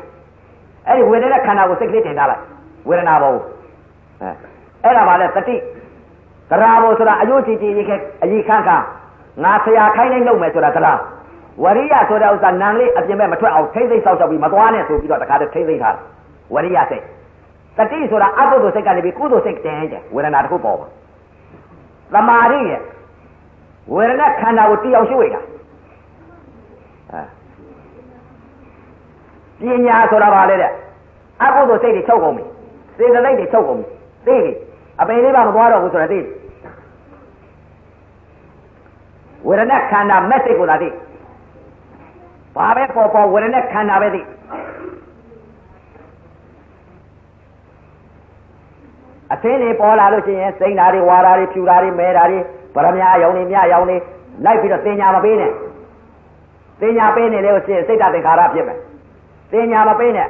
အဲ့ဒီဝေဒနာခန္ဓာကိုစိတ်ကလေးတင်ထားလိုက်ဝေဒနာဘောအဲအဲ့ဒါမှလည်းတတိတရားဘောဆိုတာအယုတ်ကြည်ကြည်ရေခဲအကြီးခန်းခန်း ငါဆရာခိုင်းနိုင်လုပ်မယ်ဆိုတာတရားဝရိယဆိုတဲ့ဥစ္စာနံလေးအပြင်ဘက်မထွက်အောင်ထိမ့်သိမ့်ဆောက်ရှောက်ပြီးမသွားနဲ့ဆိုပြီးတော့တခါတည်းထိမ့်သိမ့်ထားဝရိယစိတ်တတိဆိုတာအကုသိုလ်စိတ်ကနေပြီးကုသိုလ်စိတ်တင်ကြဝေဒနာတစ်ခုပေါ်ပါသမာဓိရဲ့ဝေဒနာခန္ဓာကိုတည်အောင်ရှုဝိတာပညာဆိုတာဘာလဲတဲ့အကုသိုလ်စိတ်တွေချုပ်ကုန်ပြီစေတသိက်တွေချုပ်ကုန်ပြီသိပြီအပင်လေးပါမသွားတော့ဘူးဆိုတာသိ ဝေဒနာခန္ဓာမက်စိတ်ကိုသာသိဘာပဲပေါ်ပေါ်ဝေဒနာခန္ဓာပဲသိအသင်းတွေပေါ်လာလို့ရှိရင်စိမ့်ဓာတွေဝါဓာတွေဖြူဓာတွေမဲဓာတွေဗရမညာရောင်တွေမြရောင်တွေလိုက်ပြီးတော့တင်ညာမပေးနဲ့တင်ညာပေးနေလို့ရှိရင်စိတ်ဓာတ်သင်္ခါရဖြစ်မယ်တင်ညာမပေးနဲ့ဩ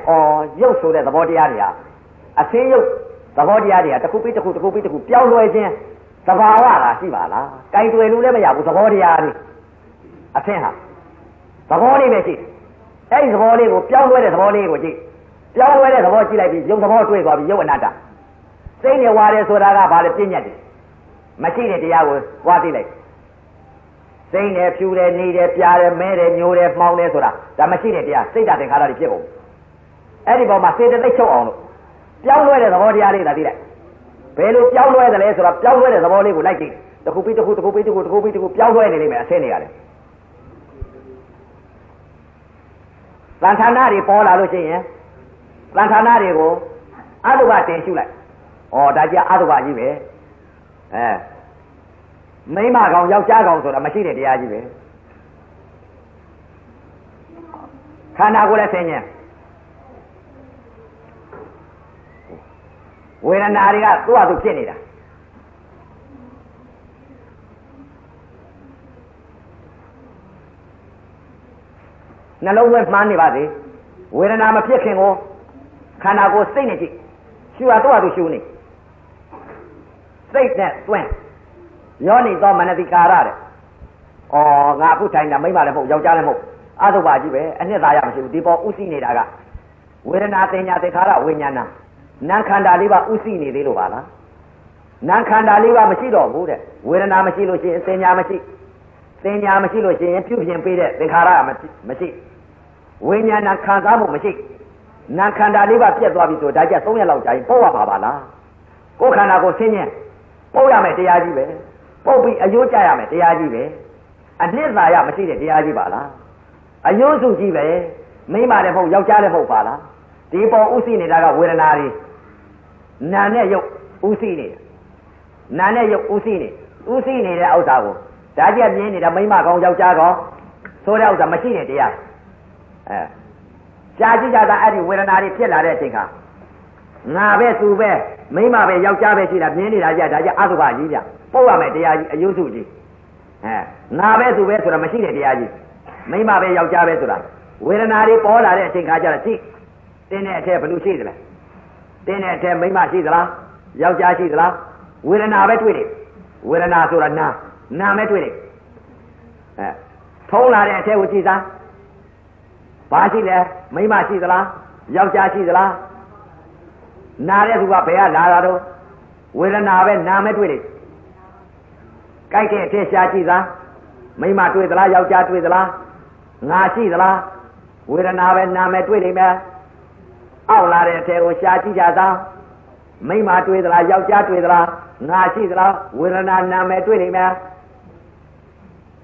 ရုပ်ဆိုတဲ့သဘောတရားတွေဟာအသင်းရုပ်သဘောတရားတွေကတစ်ခုပြီးတစ်ခုတစ်ခုပြီးတစ်ခုပြောင်းလဲခြင်း သဘာဝလားရှိပါလား။ကြိုင်တွေ့လို့လည်းမရဘူးသဘောတရားလေးအသင်းဟာသဘောလေးပဲရှိအဲ့ဒီသဘောလေးကိုပြောင်းလဲတဲ့သဘောလေးကိုကြည့်ပြောင်းလဲတဲ့သဘောကြည့်လိုက်ပြီးယုံသဘောတွေ့သွားပြီးယုံအနတ္တစိတ်နဲ့ဝါတယ်ဆိုတာကဘာလဲပြဉ္ညတ်တယ်မရှိတဲ့တရားကိုဝါသိလိုက်စိတ်နဲ့ဖြူတယ်နေတယ်ပြားတယ်မဲတယ်ညိုတယ်မှောင်တယ်ဆိုတာဒါမရှိတဲ့တရားစိတ်ဓာတ်သင်္ခါရတွေဖြစ်ပုံအဲ့ဒီပေါ်မှာစေတသိက်ချုပ်အောင်လို့ပြောင်းလဲတဲ့သဘောတရားလေးသာသိလိုက် ဘယ်လိုပြောင်းလဲတယ်လဲဆိုတော့ပြောင်းလဲတဲ့သဘောလေးကိုလိုက်ကြည့်တစ်ခုပြီးတစ်ခုတစ်ခုပြီးတစ်ခုတစ်ခုပြီးတစ်ခုပြောင်းလဲနေလိမ့်မယ်အဆင်းနေရတယ်သံဌာနတွေပေါ်လာလို့ရှိရင်သံဌာနတွေကိုအတုပတင်ရှုလိုက်။ဩဒါကြီးအတုပကြီးပဲ။အဲမိမကောင်ယောက်ျားကောင်ဆိုတာမရှိတဲ့တရားကြီးပဲ။ခန္ဓာကိုယ်လည်းဆင်းရဲ ဝေဒနာတွေကသူ့ဟာသူဖြစ်နေတာနှလုံးသွင်းမှန်းနေပါစေဝေဒနာမဖြစ်ခင်ကိုခန္ဓာကိုယ်စိတ်နဲ့ကြည့်ရှူဟာတော့သူရှူနေစိတ်နဲ့သွင်းယောနေသောမနတိကာရတဲ့ဩငါအခုထိုင်တာမိမလည်းမဟုတ်ယောက်ျားလည်းမဟုတ်အသုဘကြီးပဲအနှစ်သာရမရှိဘူးဒီပေါ်ဥသိနေတာကဝေဒနာတင်ညာသင်္ခါရဝိညာဏ နာခန္ဓာလေးပါဥသိနေသေးလို့ပါလားနာခန္ဓာလေးပါမရှိတော့ဘူးတဲ့ဝေဒနာမရှိလို့ရှိရင်သင်ညာမရှိသင်ညာမရှိလို့ရှိရင်ပြုပြင်ပေးတဲ့သင်္ခါရမရှိဝိညာဏခံစားမှုမရှိနာခန္ဓာလေးပါပြတ်သွားပြီဆိုဒါကြ3ရက်လောက်ကြာရင်ပုတ်ရပါပါလားကိုယ်ခန္ဓာကိုဆင်းရဲပုတ်ရမယ်တရားကြီးပဲပုတ်ပြီးအယိုးကြရမယ်တရားကြီးပဲအနှစ်သာရမရှိတဲ့တရားကြီးပါလားအယိုးစုကြီးပဲမိမလည်းမဟုတ်ယောက်ျားလည်းမဟုတ်ပါလားဒီပေါ်ဥသိနေတာကဝေဒနာတွေ နာနဲ့ရုပ်ဥသိနေနာနဲ့ရုပ်ဥသိနေဥသိနေတဲ့ဥစ္စာကိုဒါကြက်မြင်နေတာမိမကောင်ယောက်ျားကောင်ဆိုတဲ့ဥစ္စာမရှိတဲ့တရားအဲရှားကြည့်ကြတာအဲ့ဒီဝေဒနာတွေဖြစ်လာတဲ့အချိန်ခါငါပဲသူပဲမိမပဲယောက်ျားပဲရှိတာမြင်နေတာကြဒါကြအသုဘကြီးပြပုတ်ရမယ်တရားကြီးအယုစုကြီးအဲငါပဲသူပဲဆိုတာမရှိတဲ့တရားကြီးမိမပဲယောက်ျားပဲဆိုတာဝေဒနာတွေပေါ်လာတဲ့အချိန်ခါကျတော့ကြည့်တင်းတဲ့အထက်ဘလူရှိသလဲ တင်းတဲ့အထက်မိမရှိသလားယောက်ျားရှိသလားဝေဒနာပဲတွေ့တယ်ဝေဒနာဆိုတာနာနာပဲတွေ့တယ်အဲထုံးလာတဲ့အထက်ကိုကြည့်သားဘာရှိလဲမိမရှိသလားယောက်ျားရှိသလားနာတဲ့သူကဘယ်ကလာတာတော့ဝေဒနာပဲနာမဲတွေ့တယ်ကြိုက်တဲ့အထက်ရှားကြည့်သားမိမတွေ့သလားယောက်ျားတွေ့သလားငါရှိသလားဝေဒနာပဲနာမဲတွေ့နေမယ် အောက်လာတဲ့အထက်ကိုရှားကြည့်ကြသာမိမတွေ့သလားယောက်ျားတွေ့သလားငါရှိသလားဝေဒနာနာမဲတွေ့နေမယ်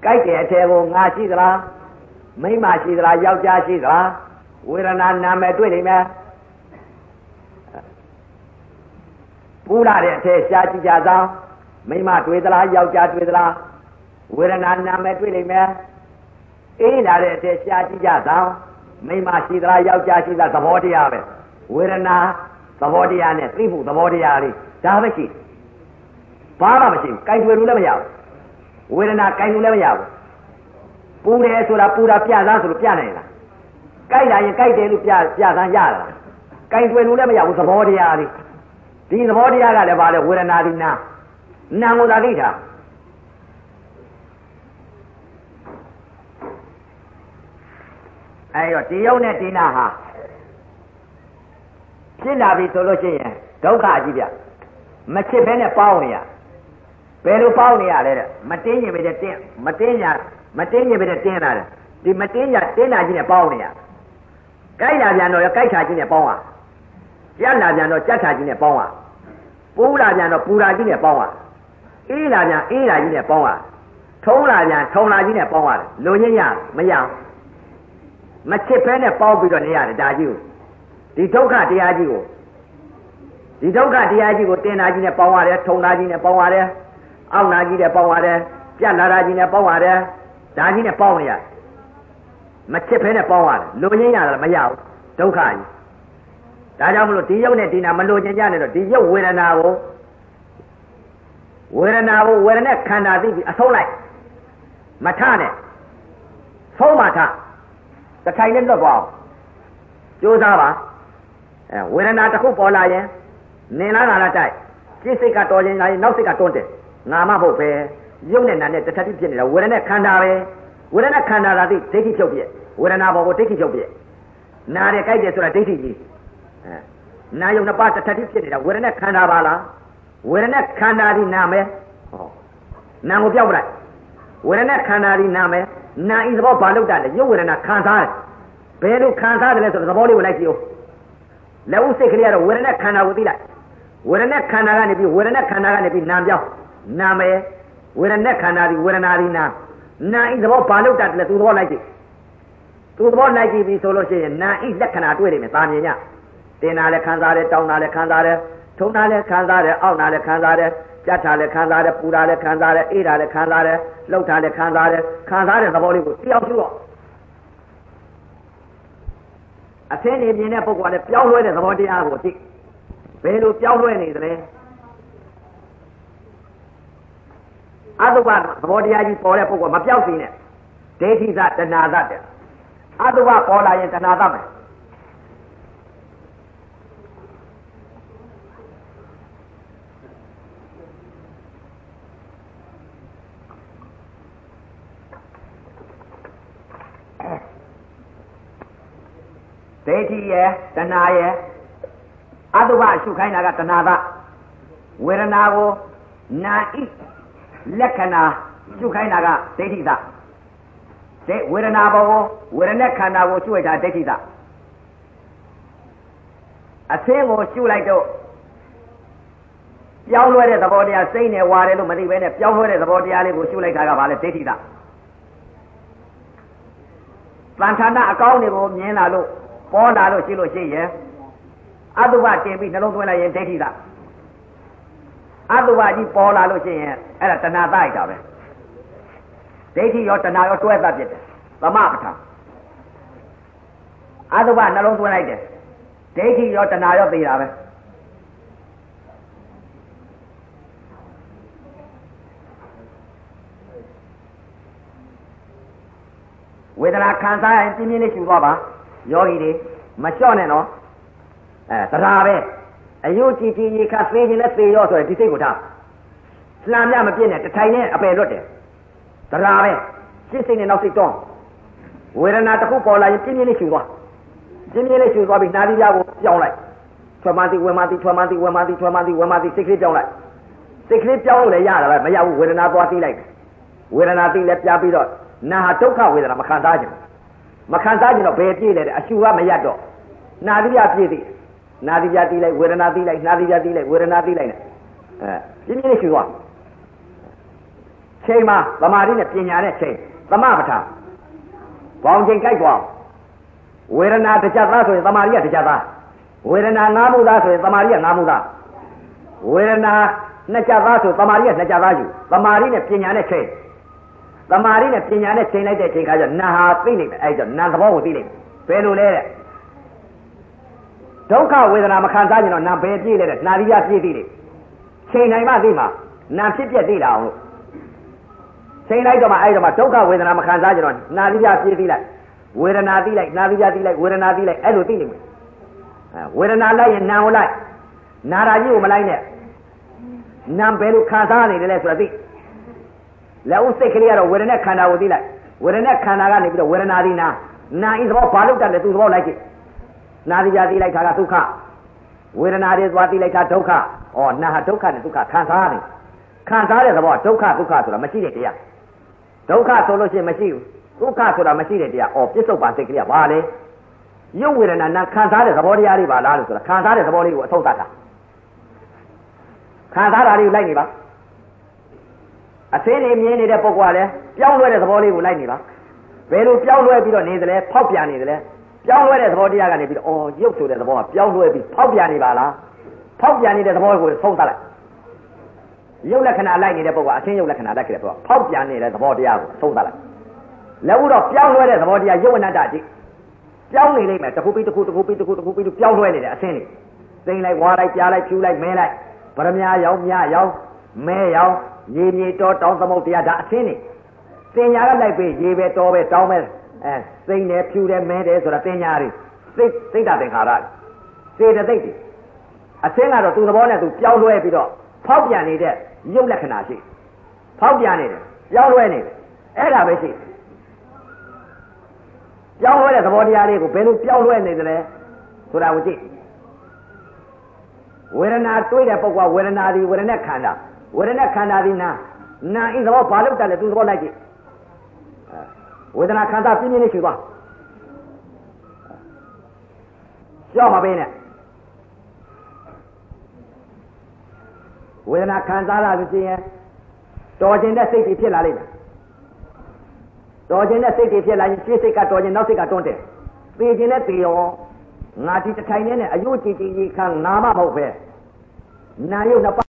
ကြိုက်တဲ့အထက်ကိုငါရှိသလားမိမရှိသလားယောက်ျားရှိသလားဝေဒနာနာမည်တွေ့နေမယ်ပူလာတဲ့အထက်ရှားကြည့်ကြသောမိမတွေ့သလားယောက်ျားတွေ့သလားဝေဒနာနာမည်တွေ့နေမယ်အေးလာတဲ့အထက်ရှားကြည့်ကြသော မိမရှိသလားယောက်ျားရှိသလားသဘောတရားပဲဝေဒနာသဘောတရားနဲ့သိဖို့သဘောတရားလေးဒါပဲရှိဘာမှမရှိဘူးကြိုင်တွေ့လို့လည်းမရဘူးဝေဒနာကြိုင်လို့လည်းမရဘူးပူတယ်ဆိုတာပူတာပြသားဆိုလို့ပြနိုင်လားကြိုက်လာရင်ကြိုက်တယ်လို့ပြပြသားရလားကြိုက်ွယ်လို့လည်းမရဘူးသဘောတရားလေးဒီသဘောတရားကလည်းပါလေဝေဒနာဒီနာနာကိုသာသိတာ အဲတော့ဒီယုံနဲ့ဒီနာဟာဖြစ်လာပြီဆိုလို့ရှိရင်ဒုက္ခကြီးပြမချစ်ဘဲနဲ့ပေါင်းနေရဘယ်လိုပေါင်းနေရလဲတဲ့မတင်းရင်ပဲတင်းမတင်းညာမတင်းရင်ပဲတင်းလာတယ်ဒီမတင်းရတင်းလာကြီးနဲ့ပေါင်းနေရကြိုက်လာပြန်တော့ရကြိုက်ချာကြီးနဲ့ပေါင်းရကြက်လာပြန်တော့ကြက်ချာကြီးနဲ့ပေါင်းရပူးလာပြန်တော့ပူလာကြီးနဲ့ပေါင်းရအေးလာပြန်အေးလာကြီးနဲ့ပေါင်းရထုံးလာပြန်ထုံလာကြီးနဲ့ပေါင်းရတယ်လူညင်းရမရအောင် မချစ်ဖဲနဲ့ပေါင်းပြီးတော့နေရတယ်ဒါကြီးကိုဒီဒုက္ခတရားကြီးကိုဒီဒုက္ခတရားကြီးကိုတင်နာကြီးနဲ့ပေါင်းရတယ်ထုံနာကြီးနဲ့ပေါင်းရတယ်အောက်နာကြီးနဲ့ပေါင်းရတယ်ပြတ်လာတာကြီးနဲ့ပေါင်းရတယ်ဒါကြီးနဲ့ပေါင်းရမချစ်ဖဲနဲ့ပေါင်းရတယ်လူငင်းရတာမရဘူးဒုက္ခကြီးဒါကြောင့်မလို့ဒီရုပ်နဲ့ဒီနာမလို့ကျင်ကြနဲ့တော့ဒီရုပ်ဝေဒနာကိုဝေဒနာကိုဝေဒနာခန္ဓာသိပြီးအဆုံးလိုက်မထနဲ့ဆုံးမထ တထိုင်နဲ့လွတ်သွားအောင်ကြိုးစားပါအဲဝေဒနာတစ်ခုပေါ်လာရင်နေလားငါလားတိုက်စိတ်စိတ်ကတော်ရင်လာရင်နောက်စိတ်ကတွန်းတယ်ငါမဟုတ်ပဲရုပ်နဲ့နာနဲ့တထတိဖြစ်နေတာဝေဒနာခန္ဓာပဲဝေဒနာခန္ဓာသာသိဒိဋ္ဌိဖြုတ်ပြည့်ဝေဒနာဘောကိုဒိဋ္ဌိဖြုတ်ပြည့်နာတယ်ကြိုက်တယ်ဆိုတာဒိဋ္ဌိကြီးအဲနာယုံနှစ်ပါးတထတိဖြစ်နေတာဝေဒနာခန္ဓာပါလားဝေဒနာခန္ဓာဒီနာမယ်ဟောနာကိုပြောက်ပလိုက် ဝေဒနာခန္ဓာဒီနာမယ်နာဤသဘောဘာလို့တာလဲရုပ်ဝေဒနာခံစားတယ်ဘယ်လိုခံစားတယ်လဲဆိုတော့သဘောလေးကိုလိုက်ကြည့်ဦးလက်ဦးစိတ်ကလေးကတော့ဝေဒနာခန္ဓာကိုသိလိုက်ဝေဒနာခန္ဓာကနေပြီးဝေဒနာခန္ဓာကနေပြီးနာပြောင်းနာမယ်ဝေဒနာခန္ဓာဒီဝေဒနာဒီနာနာဤသဘောဘာလို့တတ်တယ်သူသဘောလိုက်ကြည့်သူသဘောလိုက်ကြည့်ပြီဆိုလို့ရှိရင်နာဤလက္ခဏာတွေ့နေမယ်သာမြင်ညတင်တာလည်းခံစားတယ်တောင်းတာလည်းခံစားတယ်ထုံတာလည်းခံစားတယ်အောက်တာလည်းခံစားတယ် ကြက်တာလည်းခံစားတယ်ပူတာလည်းခံစားတယ်အေးတာလည်းခံစားတယ်လှုပ်တာလည်းခံစားတယ်ခံစားတဲ့သဘောလေးကိုတယောက်ရှိတော့အသင်းနေမြင်တဲ့ပုဂ္ဂိုလ်ကလည်းပြောင်းလဲတဲ့သဘောတရားကိုသိဘယ်လိုပြောင်းလဲနေသလဲအတုပသဘောတရားကြီးပေါ်တဲ့ပုဂ္ဂိုလ်မပြောက်စီနဲ့ဒိဋ္ဌိသတဏှာသတဲ့အတုပပေါ်လာရင်တဏှာသမယ် ဋ္ဌိရဲ့တဏှာရဲ့အတုပရှုခိုင်းတာကတဏှာသဝေဒနာကိုနာဣလက္ခဏာရှုခိုင်းတာကဒိဋ္ဌိသဒိဝေဒနာဘောကိုဝေဒနာခန္ဓာကိုရှုလိုက်တာဒိဋ္ဌိသအသင်းကိုရှုလိုက်တော့ပြောင်းလဲတဲ့သဘောတရားစိတ်နဲ့ဝါတယ်လို့မသိဘဲနဲ့ပြောင်းလဲတဲ့သဘောတရားလေးကိုရှုလိုက်တာကဘာလဲဒိဋ္ဌိသတန်ဌာနအကောင်းတွေကိုမြင်လာလို့ ပေါ်လာလို့ရှိလို့ရှိရင်အတုပတင်ပြီးနှလုံးသွင်းလိုက်ရင်ဒိဋ္ဌိသအတုပကြီးပေါ်လာလို့ရှိရင်အဲ့ဒါတဏှာတိုက်တာပဲဒိဋ္ဌိရောတဏှာရောတွဲသတ်ဖြစ်တယ်သမပဋ္ဌာအတုပနှလုံးသွင်းလိုက်တယ်ဒိဋ္ဌိရောတဏှာရောသိတာပဲဝေဒနာခံစားရင်ပြင်းပြင်းလေးရှူသွားပါ ယောဂီတွေမလျှော့နဲ့နော်အဲတရားပဲအယုတ်ကြည်ကြည်ကြီးခါသေးခြင်းနဲ့သေရောဆိုရင်ဒီစိတ်ကိုထားလှမ်းမြမပြည့်နဲ့တထိုင်နဲ့အပယ်လွတ်တယ်တရားပဲရှင်းစိတ်နဲ့နောက်စိတ်တော့ဝေဒနာတစ်ခုပေါ်လာရင်ပြင်းပြင်းလေးရှူသွားပြင်းပြင်းလေးရှူသွားပြီးနာသီးပြားကိုပြောင်းလိုက်ထွက်မှသည်ဝေမှသည်ထွက်မှသည်ဝေမှသည်ထွက်မှသည်ဝေမှသည်စိတ်ကလေးပြောင်းလိုက်စိတ်ကလေးပြောင်းလို့လည်းရတာပဲမရဘူးဝေဒနာသွားသိလိုက်ဝေဒနာသိလဲပြပြီးတော့နာဟာဒုက္ခဝေဒနာမခံစားခြင်း မခံစားခြင်းတော့ဘယ်ပြည့်လဲတဲ့အရှူကမရတော့နာသီးပြပြည့်သည်နာသီးပြသိလိုက်ဝေဒနာသိလိုက်နာသီးပြသိလိုက်ဝေဒနာသိလိုက်နဲ့အဲပြင်းပြင်းရှူသွားချိန်မှာသမာဓိနဲ့ပညာနဲ့ချိန်သမပဋ္ဌာဘောင်ချိန်ကြိုက်သွားဝေဒနာတစ်ချက်သားဆိုရင်သမာဓိကတစ်ချက်သားဝေဒနာငါးမှုသားဆိုရင်သမာဓိကငါးမှုသားဝေဒနာနှစ်ချက်သားဆိုသမာဓိကနှစ်ချက်သားယူသမာဓိနဲ့ပညာနဲ့ချိန် သမာဓိနဲ့ပညာနဲ့ချိန်လိုက်တဲ့ချိန်ခါကျနာဟာသိနေတယ်အဲဒါနာသဘောကိုသိနေဘယ်လိုလဲတဲ့ဒုက္ခဝေဒနာမခံစားကြတော့နာဘယ်ပြည့်လဲတဲ့နာရိယပြည့်သိတယ်ချိန်နိုင်မှသိမှာနာဖြစ်ပြက်သိတာအောင်လို့ချိန်လိုက်တော့မှအဲ့တော့မှဒုက္ခဝေဒနာမခံစားကြတော့နာရိယပြည့်သိလိုက်ဝေဒနာသိလိုက်နာရိယသိလိုက်ဝေဒနာသိလိုက်အဲ့လိုသိနေမယ်အဲဝေဒနာလိုက်ရင်နာကိုလိုက်နာရာကြီးကိုမလိုက်နဲ့နာဘယ်လိုခံစားနေတယ်လဲဆိုတာသိ လက်ဦးစိတ်ကလေးကတော့ဝေဒနာခန္ဓာကိုသိလိုက်ဝေဒနာခန္ဓာကနေပြီးတော့ဝေဒနာဒီနာနာဤသဘောဘာလို့တက်လဲသူသဘောလိုက်ကြည့်နာဒီကြသိလိုက်တာကဒုက္ခဝေဒနာတွေသွားသိလိုက်တာဒုက္ခဩနာဟာဒုက္ခနဲ့ဒုက္ခခံစားနေခံစားတဲ့သဘောဒုက္ခဒုက္ခဆိုတာမရှိတဲ့တရားဒုက္ခဆိုလို့ရှိရင်မရှိဘူးဒုက္ခဆိုတာမရှိတဲ့တရားဩပြစ္ဆုတ်ပါစိတ်ကလေးကဘာလဲရုပ်ဝေဒနာနာခံစားတဲ့သဘောတရားလေးပါလားလို့ဆိုတာခံစားတဲ့သဘောလေးကိုအဆုံးသတ်တာခံစားတာလေးကိုလိုက်နေပါ အသင်းနေမြင်နေတဲ့ပုဂ္ဂိုလ်ကလည်းပြောင်းလဲတဲ့သဘောလေးကိုလိုက်နေပါဘယ်လိုပြောင်းလဲပြီးတော့နေသလဲဖောက်ပြန်နေသလဲပြောင်းလဲတဲ့သဘောတရားကနေပြီးတော့အော်ရုပ်ဆိုတဲ့သဘောကပြောင်းလဲပြီးဖောက်ပြန်နေပါလားဖောက်ပြန်နေတဲ့သဘောကိုဆုံးသတ်လိုက်ရုပ်လက္ခဏာလိုက်နေတဲ့ပုဂ္ဂိုလ်အသင်းရုပ်လက္ခဏာလိုက်ကြတဲ့ပုဂ္ဂိုလ်ဖောက်ပြန်နေတဲ့သဘောတရားကိုဆုံးသတ်လိုက်လက်ဦးတော့ပြောင်းလဲတဲ့သဘောတရားရုပ်ဝဏ္ဏတကြည့်ပြောင်းနေလိမ့်မယ်တစ်ခုပြီးတစ်ခုတစ်ခုပြီးတစ်ခုတစ်ခုပြီးပြောင်းလဲနေတဲ့အသင်းတွေသိမ့်လိုက်ဝါလိုက်ပြားလိုက်ဖြူလိုက်မဲလိုက်ဗရမ ्या ရောင်မြရောင် မဲရောင်ရေမြေတောတောင်းသမုတ်တရားဒါအသင်းနေတင်ညာကလိုက်ပြီရေပဲတောပဲတောင်းပဲအဲစိမ့်တယ်ဖြူတယ်မဲတယ်ဆိုတာတင်ညာတွေစိတ်စိတ်တာသင်္ခါရစေတသိက်တွေအသင်းကတော့သူ့သဘောနဲ့သူပြောင်းလဲပြီးတော့ဖောက်ပြန်နေတဲ့ရုပ်လက္ခဏာရှိဖောက်ပြန်နေတယ်ပြောင်းလဲနေတယ်အဲ့ဒါပဲရှိပြောင်းလဲတဲ့သဘောတရားလေးကိုဘယ်လိုပြောင်းလဲနေသလဲဆိုတာကိုကြည့်ဝေဒနာတွေးတဲ့ပုဂ္ဂိုလ်ဝေဒနာဒီဝေဒနာခန္ဓာ ဝေဒနာခန္ဓာဒီနာနာဤသဘောဘာလို့တက်လဲသူသဘောလိုက်ကြည့်ဝေဒနာခန္ဓာပြင်းပြင်းလေးရှိသွားကြောက်မပေးနဲ့ဝေဒနာခံစားလာလို့ရှိရင်တော်ခြင်းတဲ့စိတ်တွေဖြစ်လာလိမ့်မယ်တော်ခြင်းတဲ့စိတ်တွေဖြစ်လာရင်ရှေ့စိတ်ကတော်ခြင်းနောက်စိတ်ကတွန်းတယ်ပေခြင်းနဲ့ပေရောငါဒီတထိုင်နဲ့အယုတ်ကြည်ကြည်ခံနာမမဟုတ်ပဲနာယုတ်နှစ်